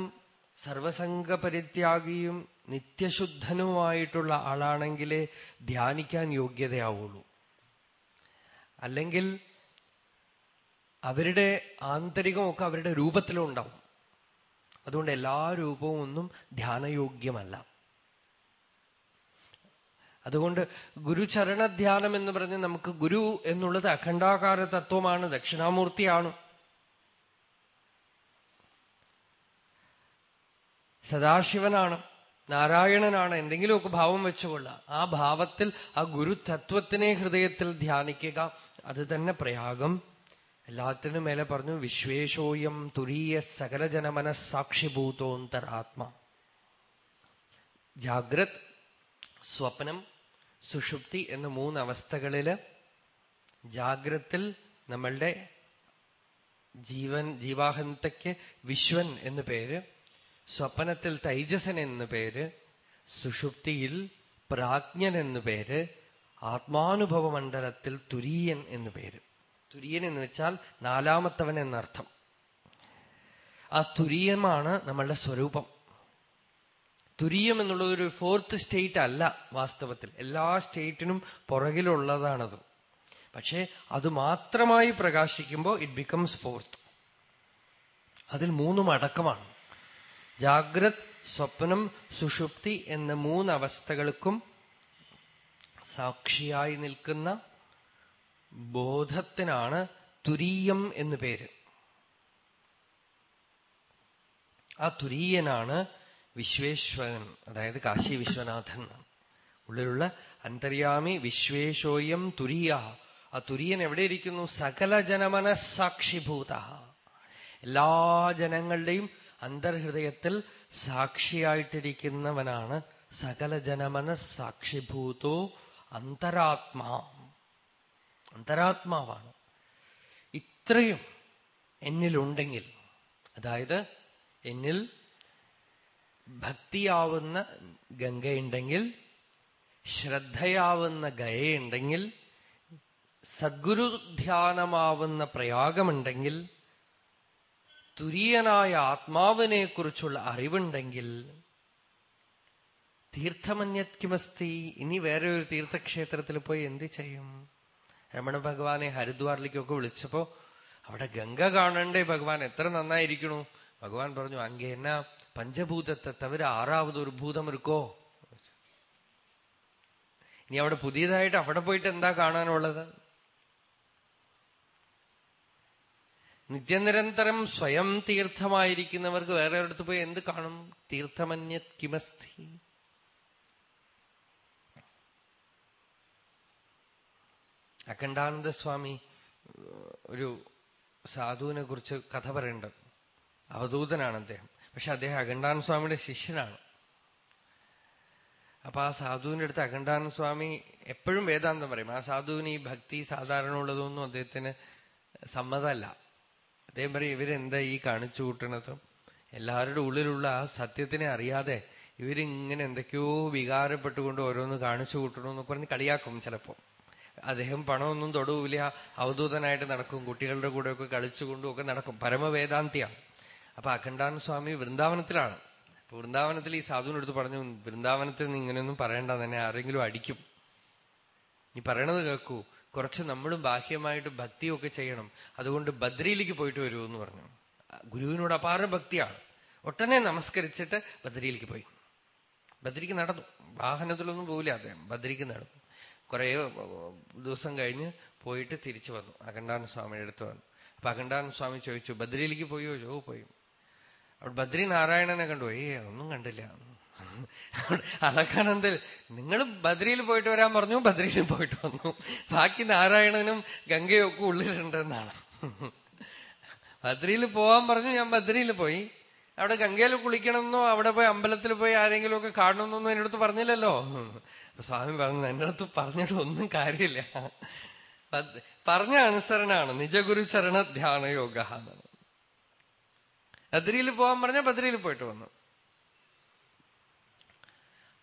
സർവസംഗ പരിത്യാഗിയും നിത്യശുദ്ധനുമായിട്ടുള്ള ആളാണെങ്കിലേ ധ്യാനിക്കാൻ യോഗ്യതയാവുള്ളൂ. അല്ലെങ്കിൽ അവരുടെ ആന്തരികമൊക്കെ അവരുടെ രൂപത്തിലും ഉണ്ടാവും അതുകൊണ്ട് എല്ലാ രൂപവും ഒന്നും ധ്യാനയോഗ്യമല്ല. അതുകൊണ്ട് ഗുരുചരണധ്യാനം എന്ന് പറഞ്ഞ് നമുക്ക് ഗുരു എന്നുള്ളത് അഖണ്ഡാകാര തത്വമാണ് ദക്ഷിണാമൂർത്തിയാണ്. സദാശിവനാണ് നാരായണനാണ് എന്തെങ്കിലുമൊക്കെ ഭാവം വെച്ചുകൊള്ളുക. ആ ഭാവത്തിൽ ആ ഗുരുതത്വത്തിനെ ഹൃദയത്തിൽ ധ്യാനിക്കുക. അത് തന്നെ പ്രയാഗം. എല്ലാത്തിനും മേലെ പറഞ്ഞു വിശ്വേശോയം തുരീയ സകല ജനമനസാക്ഷിഭൂതോന്തരാത്മ ജാഗ്രത് സ്വപ്നം സുഷുപ്തി എന്ന മൂന്ന് അവസ്ഥകളിൽ ജാഗ്രത്തിൽ നമ്മളുടെ ജീവൻ ജീവാഹന്തയ്ക്ക് വിശ്വൻ എന്ന് പേര്. സ്വപ്നത്തിൽ തൈജസൻ എന്നു പേര് സുഷുപ്തിയിൽ പ്രാജ്ഞൻ എന്നു പേര് ആത്മാനുഭവ മണ്ഡലത്തിൽ തുരീയൻ എന്നു പേര്. തുര്യൻ എന്ന് വെച്ചാൽ നാലാമത്തവൻ എന്നർത്ഥം. ആ തുര്യമാണ് നമ്മളുടെ സ്വരൂപം. തുര്യം എന്നുള്ളത് ഒരു ഫോർത്ത് സ്റ്റേറ്റ് അല്ല വാസ്തവത്തിൽ. എല്ലാ സ്റ്റേറ്റിനും പുറകിലുള്ളതാണത്. പക്ഷേ അത് മാത്രമായി പ്രകാശിക്കുമ്പോൾ ഇറ്റ് ബിക്കംസ് ഫോർത്ത് അതിൽ മൂന്നും അടക്കമാണ്. ജാഗ്രത് സ്വപ്നം സുഷുപ്തി എന്ന മൂന്നവസ്ഥകൾക്കും സാക്ഷിയായി നിൽക്കുന്ന ബോധത്തിനാണ് തുരീയം എന്ന് പേര്. ആ തുരീയനാണ് വിശ്വേശ്വരൻ അതായത് കാശി വിശ്വനാഥൻ. ഉള്ളിലുള്ള അന്തര്യാമി വിശ്വേശോയം തുരീയ. ആ തുര്യൻ എവിടെ ഇരിക്കുന്നു? സകല ജനമനസാക്ഷിഭൂത എല്ലാ ജനങ്ങളുടെയും അന്തർഹൃദയത്തിൽ സാക്ഷിയായിട്ടിരിക്കുന്നവനാണ് സകല ജനമന സാക്ഷിഭൂതോ അന്തരാത്മാ. അന്തരാത്മാവാണ്. ഇത്രയും എന്നിലുണ്ടെങ്കിൽ അതായത് എന്നിൽ ഭക്തിയാവുന്ന ഗംഗയുണ്ടെങ്കിൽ ശ്രദ്ധയാവുന്ന ഗയയുണ്ടെങ്കിൽ സദ്ഗുരുധ്യാനമാവുന്ന പ്രയാഗമുണ്ടെങ്കിൽ തുര്യനായ ആത്മാവിനെ കുറിച്ചുള്ള അറിവുണ്ടെങ്കിൽ തീർത്ഥമന്യത്കിമസ്തി ഇനി വേറെ ഒരു തീർത്ഥക്ഷേത്രത്തിൽ പോയി എന്ത് ചെയ്യും? രമണ ഭഗവാനെ ഹരിദ്വാറിലേക്കൊക്കെ വിളിച്ചപ്പോ അവിടെ ഗംഗ കാണണ്ടേ ഭഗവാൻ എത്ര നന്നായിരിക്കണു? ഭഗവാൻ പറഞ്ഞു അങ്ങേ എന്നാ പഞ്ചഭൂതത്തെ തവിര ആറാവത് ഒരു ഭൂതം ഇരിക്കോ ഇനി അവിടെ പുതിയതായിട്ട് അവിടെ പോയിട്ട് എന്താ കാണാനുള്ളത്? നിത്യനിരന്തരം സ്വയം തീർത്ഥമായിരിക്കുന്നവർക്ക് വേറെ ഒരിടത്ത് പോയി എന്ത് കാണും? തീർത്ഥമന്യത് കിമസ്ഥി അഖണ്ഡാനന്ദ സ്വാമി ഒരു സാധുവിനെ കുറിച്ച് കഥ പറയുന്നുണ്ട് അവധൂതനാണ് അദ്ദേഹം. പക്ഷെ അദ്ദേഹം അഖണ്ഡാനന്ദ സ്വാമിയുടെ ശിഷ്യനാണ്. അപ്പൊ ആ സാധുവിന്റെ അടുത്ത് അഖണ്ഡാനന്ദ സ്വാമി എപ്പോഴും വേദാന്തം പറയും. ആ സാധുവിന് ഈ ഭക്തി സാധാരണ ഉള്ളതൊന്നും അദ്ദേഹത്തിന് സമ്മതമല്ല. അദ്ദേഹം പറയും ഇവരെന്താ ഈ കാണിച്ചു കൂട്ടണത്? എല്ലാവരുടെ ഉള്ളിലുള്ള ആ സത്യത്തിനെ അറിയാതെ ഇവരിങ്ങനെ എന്തൊക്കെയോ വികാരപ്പെട്ടുകൊണ്ട് ഓരോന്ന് കാണിച്ചു കൂട്ടണമെന്ന് പറഞ്ഞ് കളിയാക്കും ചിലപ്പോ. അദ്ദേഹം പണമൊന്നും തൊടുവില്ല അവധൂതനായിട്ട് നടക്കും കുട്ടികളുടെ കൂടെയൊക്കെ കളിച്ചുകൊണ്ടും ഒക്കെ നടക്കും. പരമവേദാന്തിയാണ്. അപ്പൊ അഖണ്ഡാനന്ദ സ്വാമി വൃന്ദാവനത്തിലാണ്. വൃന്ദാവനത്തിൽ ഈ സാധുവിനെടുത്ത് പറഞ്ഞു വൃന്ദാവനത്തിൽ ഇങ്ങനെയൊന്നും പറയണ്ട തന്നെ ആരെങ്കിലും അടിക്കും. നീ പറയണത് കേൾക്കൂ. കുറച്ച് നമ്മളും ബാഹ്യമായിട്ട് ഭക്തിയൊക്കെ ചെയ്യണം. അതുകൊണ്ട് ബദ്രിയിലേക്ക് പോയിട്ട് വരൂ എന്ന് പറഞ്ഞു. ഗുരുവിനോട് അപാര ഭക്തിയാണ്. ഒട്ടനെ നമസ്കരിച്ചിട്ട് ബദ്രിയിലേക്ക് പോയി. ബദ്രിക്ക് നടന്നു. വാഹനത്തിലൊന്നും പോവില്ല. അദ്ദേഹം ബദ്രിക്ക് നടന്നു. കുറെ ദിവസം കഴിഞ്ഞ് പോയിട്ട് തിരിച്ചു വന്നു. അഖണ്ഡാന സ്വാമിയുടെ അടുത്ത് വന്നു. അപ്പൊ അഖണ്ഡാന സ്വാമി ചോദിച്ചു ബദ്രിയിലേക്ക് പോയോ? ചോ പോയി. അവിടെ ബദ്രി നാരായണനെ കണ്ടു. ഏ ഒന്നും കണ്ടില്ല. അലക്കാനന്ദൽ നിങ്ങൾ ബദ്രിയിൽ പോയിട്ട് വരാൻ പറഞ്ഞു ബദ്രിയിൽ പോയിട്ട് വന്നു. ബാക്കി നാരായണനും ഗംഗയൊക്കെ ഉള്ളിലുണ്ടെന്നാണ്. ബദ്രിയിൽ പോവാൻ പറഞ്ഞു ഞാൻ ബദ്രിയിൽ പോയി. അവിടെ ഗംഗയിൽ കുളിക്കണമെന്നോ അവിടെ പോയി അമ്പലത്തിൽ പോയി ആരെങ്കിലും ഒക്കെ കാണണമെന്നൊന്നും എന്റെ അടുത്ത് പറഞ്ഞില്ലല്ലോ. സ്വാമി പറഞ്ഞു എന്റെ അടുത്ത് പറഞ്ഞിട്ട് ഒന്നും കാര്യമില്ല. പറഞ്ഞ അനുസരണാണ്. നിജഗുരു ചരണ ധ്യാന യോഗ ബദ്രിയിൽ പോകാൻ പറഞ്ഞാൽ ബദ്രിയിൽ പോയിട്ട് വന്നു.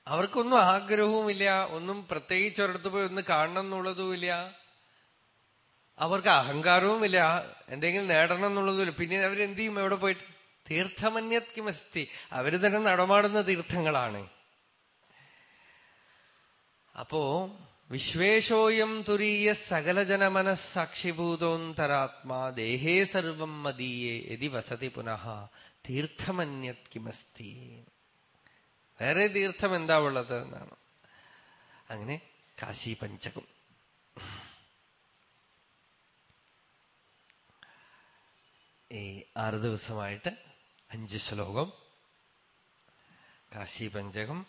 അവർക്കൊന്നും ആഗ്രഹവുമില്ല ഒന്നും പ്രത്യേകിച്ച് ഒരിടത്ത് പോയി ഒന്ന് കാണണം എന്നുള്ളതുമില്ല. അവർക്ക് അഹങ്കാരവുമില്ല എന്തെങ്കിലും നേടണം എന്നുള്ളതുമില്ല. പിന്നെ അവരെന്ത് ചെയ്യും? എവിടെ പോയിട്ട് തീർത്ഥമന്യത്കിമസ്തി. അവർ തന്നെ നടമാടുന്ന തീർത്ഥങ്ങളാണ്. അപ്പോ വിശ്വേഷോയം തുരീയ സകലജന മനസ്സാക്ഷിഭൂതോന്തരാത്മാ ദേഹേ സർവം മദീയേ യതി വസതി പുനഃ തീർത്ഥമന്യത് കിമസ്തി വേറെ തീർത്ഥം എന്താ ഉള്ളത് എന്നാണ്. അങ്ങനെ കാശി പഞ്ചകം. ഈ ആറ് ദിവസമായിട്ട് അഞ്ച് ശ്ലോകം കാശി പഞ്ചകം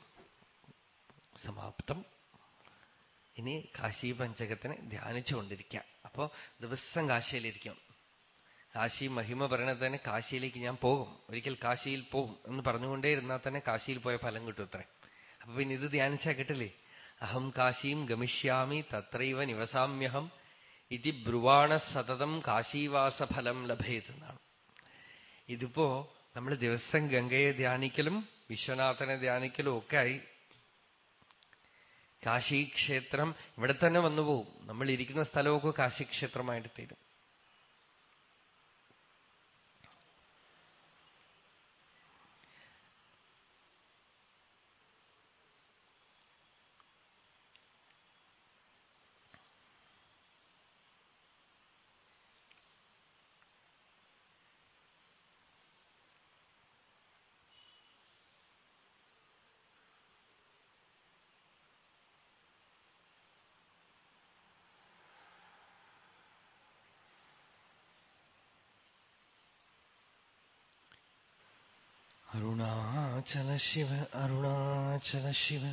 സമാപ്തം. ഇനി കാശി പഞ്ചകത്തിനെ ധ്യാനിച്ചുകൊണ്ടിരിക്കുക അപ്പോ ദിവസം കാശിയിലിരിക്കും. കാശി മഹിമ പറയണത് തന്നെ കാശിയിലേക്ക് ഞാൻ പോകും. ഒരിക്കൽ കാശിയിൽ പോകും എന്ന് പറഞ്ഞുകൊണ്ടേ ഇരുന്നാൽ തന്നെ കാശിയിൽ പോയ ഫലം കിട്ടും അത്രേ. അപ്പൊ പിന്നെ ഇത് ധ്യാനിച്ചാ കിട്ടില്ലേ? അഹം കാശീം ഗമിഷ്യാമി തത്രൈവ നിവസാമ്യഹം ഇതി ബ്രുവാണ സതതം കാശീവാസ ഫലം ലഭേത് എന്നാണ്. ഇതിപ്പോ നമ്മൾ ദിവസം ഗംഗയെ ധ്യാനിക്കലും വിശ്വനാഥനെ ധ്യാനിക്കലും ഒക്കെ ആയി. കാശി ക്ഷേത്രം ഇവിടെ തന്നെ വന്നുപോകും നമ്മൾ ഇരിക്കുന്ന സ്ഥലമൊക്കെ കാശീക്ഷേത്രമായിട്ട് തീരും. चल शिव अरुणाचल शिव।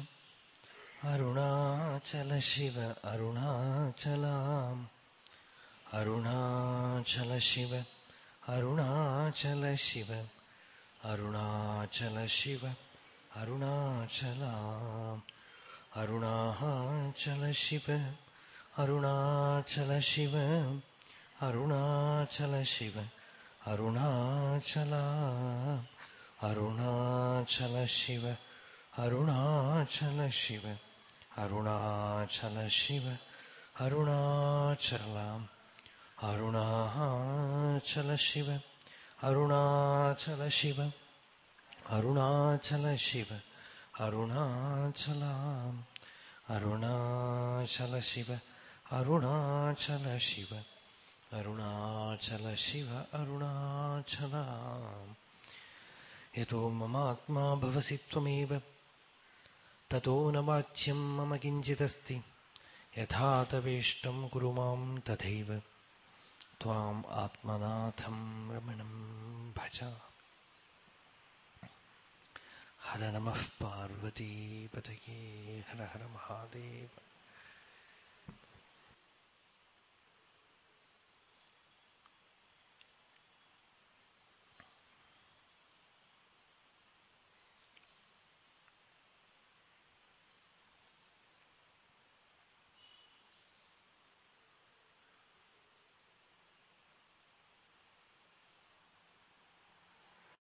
अरुणाचल शिव अरुणाचलाम्। अरुणाचल शिव अरुणाचल शिव। अरुणाचल शिव अरुणाचलाम्। अरुणाचल शिव अरुणाचल शिव। अरुणाचल शिव अरुणाचला अरुणाचल शिव अरुणाचल शिव अरुणाचल शिव अरुणाचलाम् अरुणाचल शिव अरुणाचल शिव अरुणाचल शिव अरुणाचलाम् अरुणाचल शिव अरुणाचल शिव अरुणाचल शिव अरुणाचलाम् यतो न वाच्यम् मम किञ्चिदस्ति। यथा तवेष्टम् कुरु माम् तथैव। त्वाम् आत्मनाथम् रमणम् भज। हर नमः पार्वतीपतये। हर हर महादेव।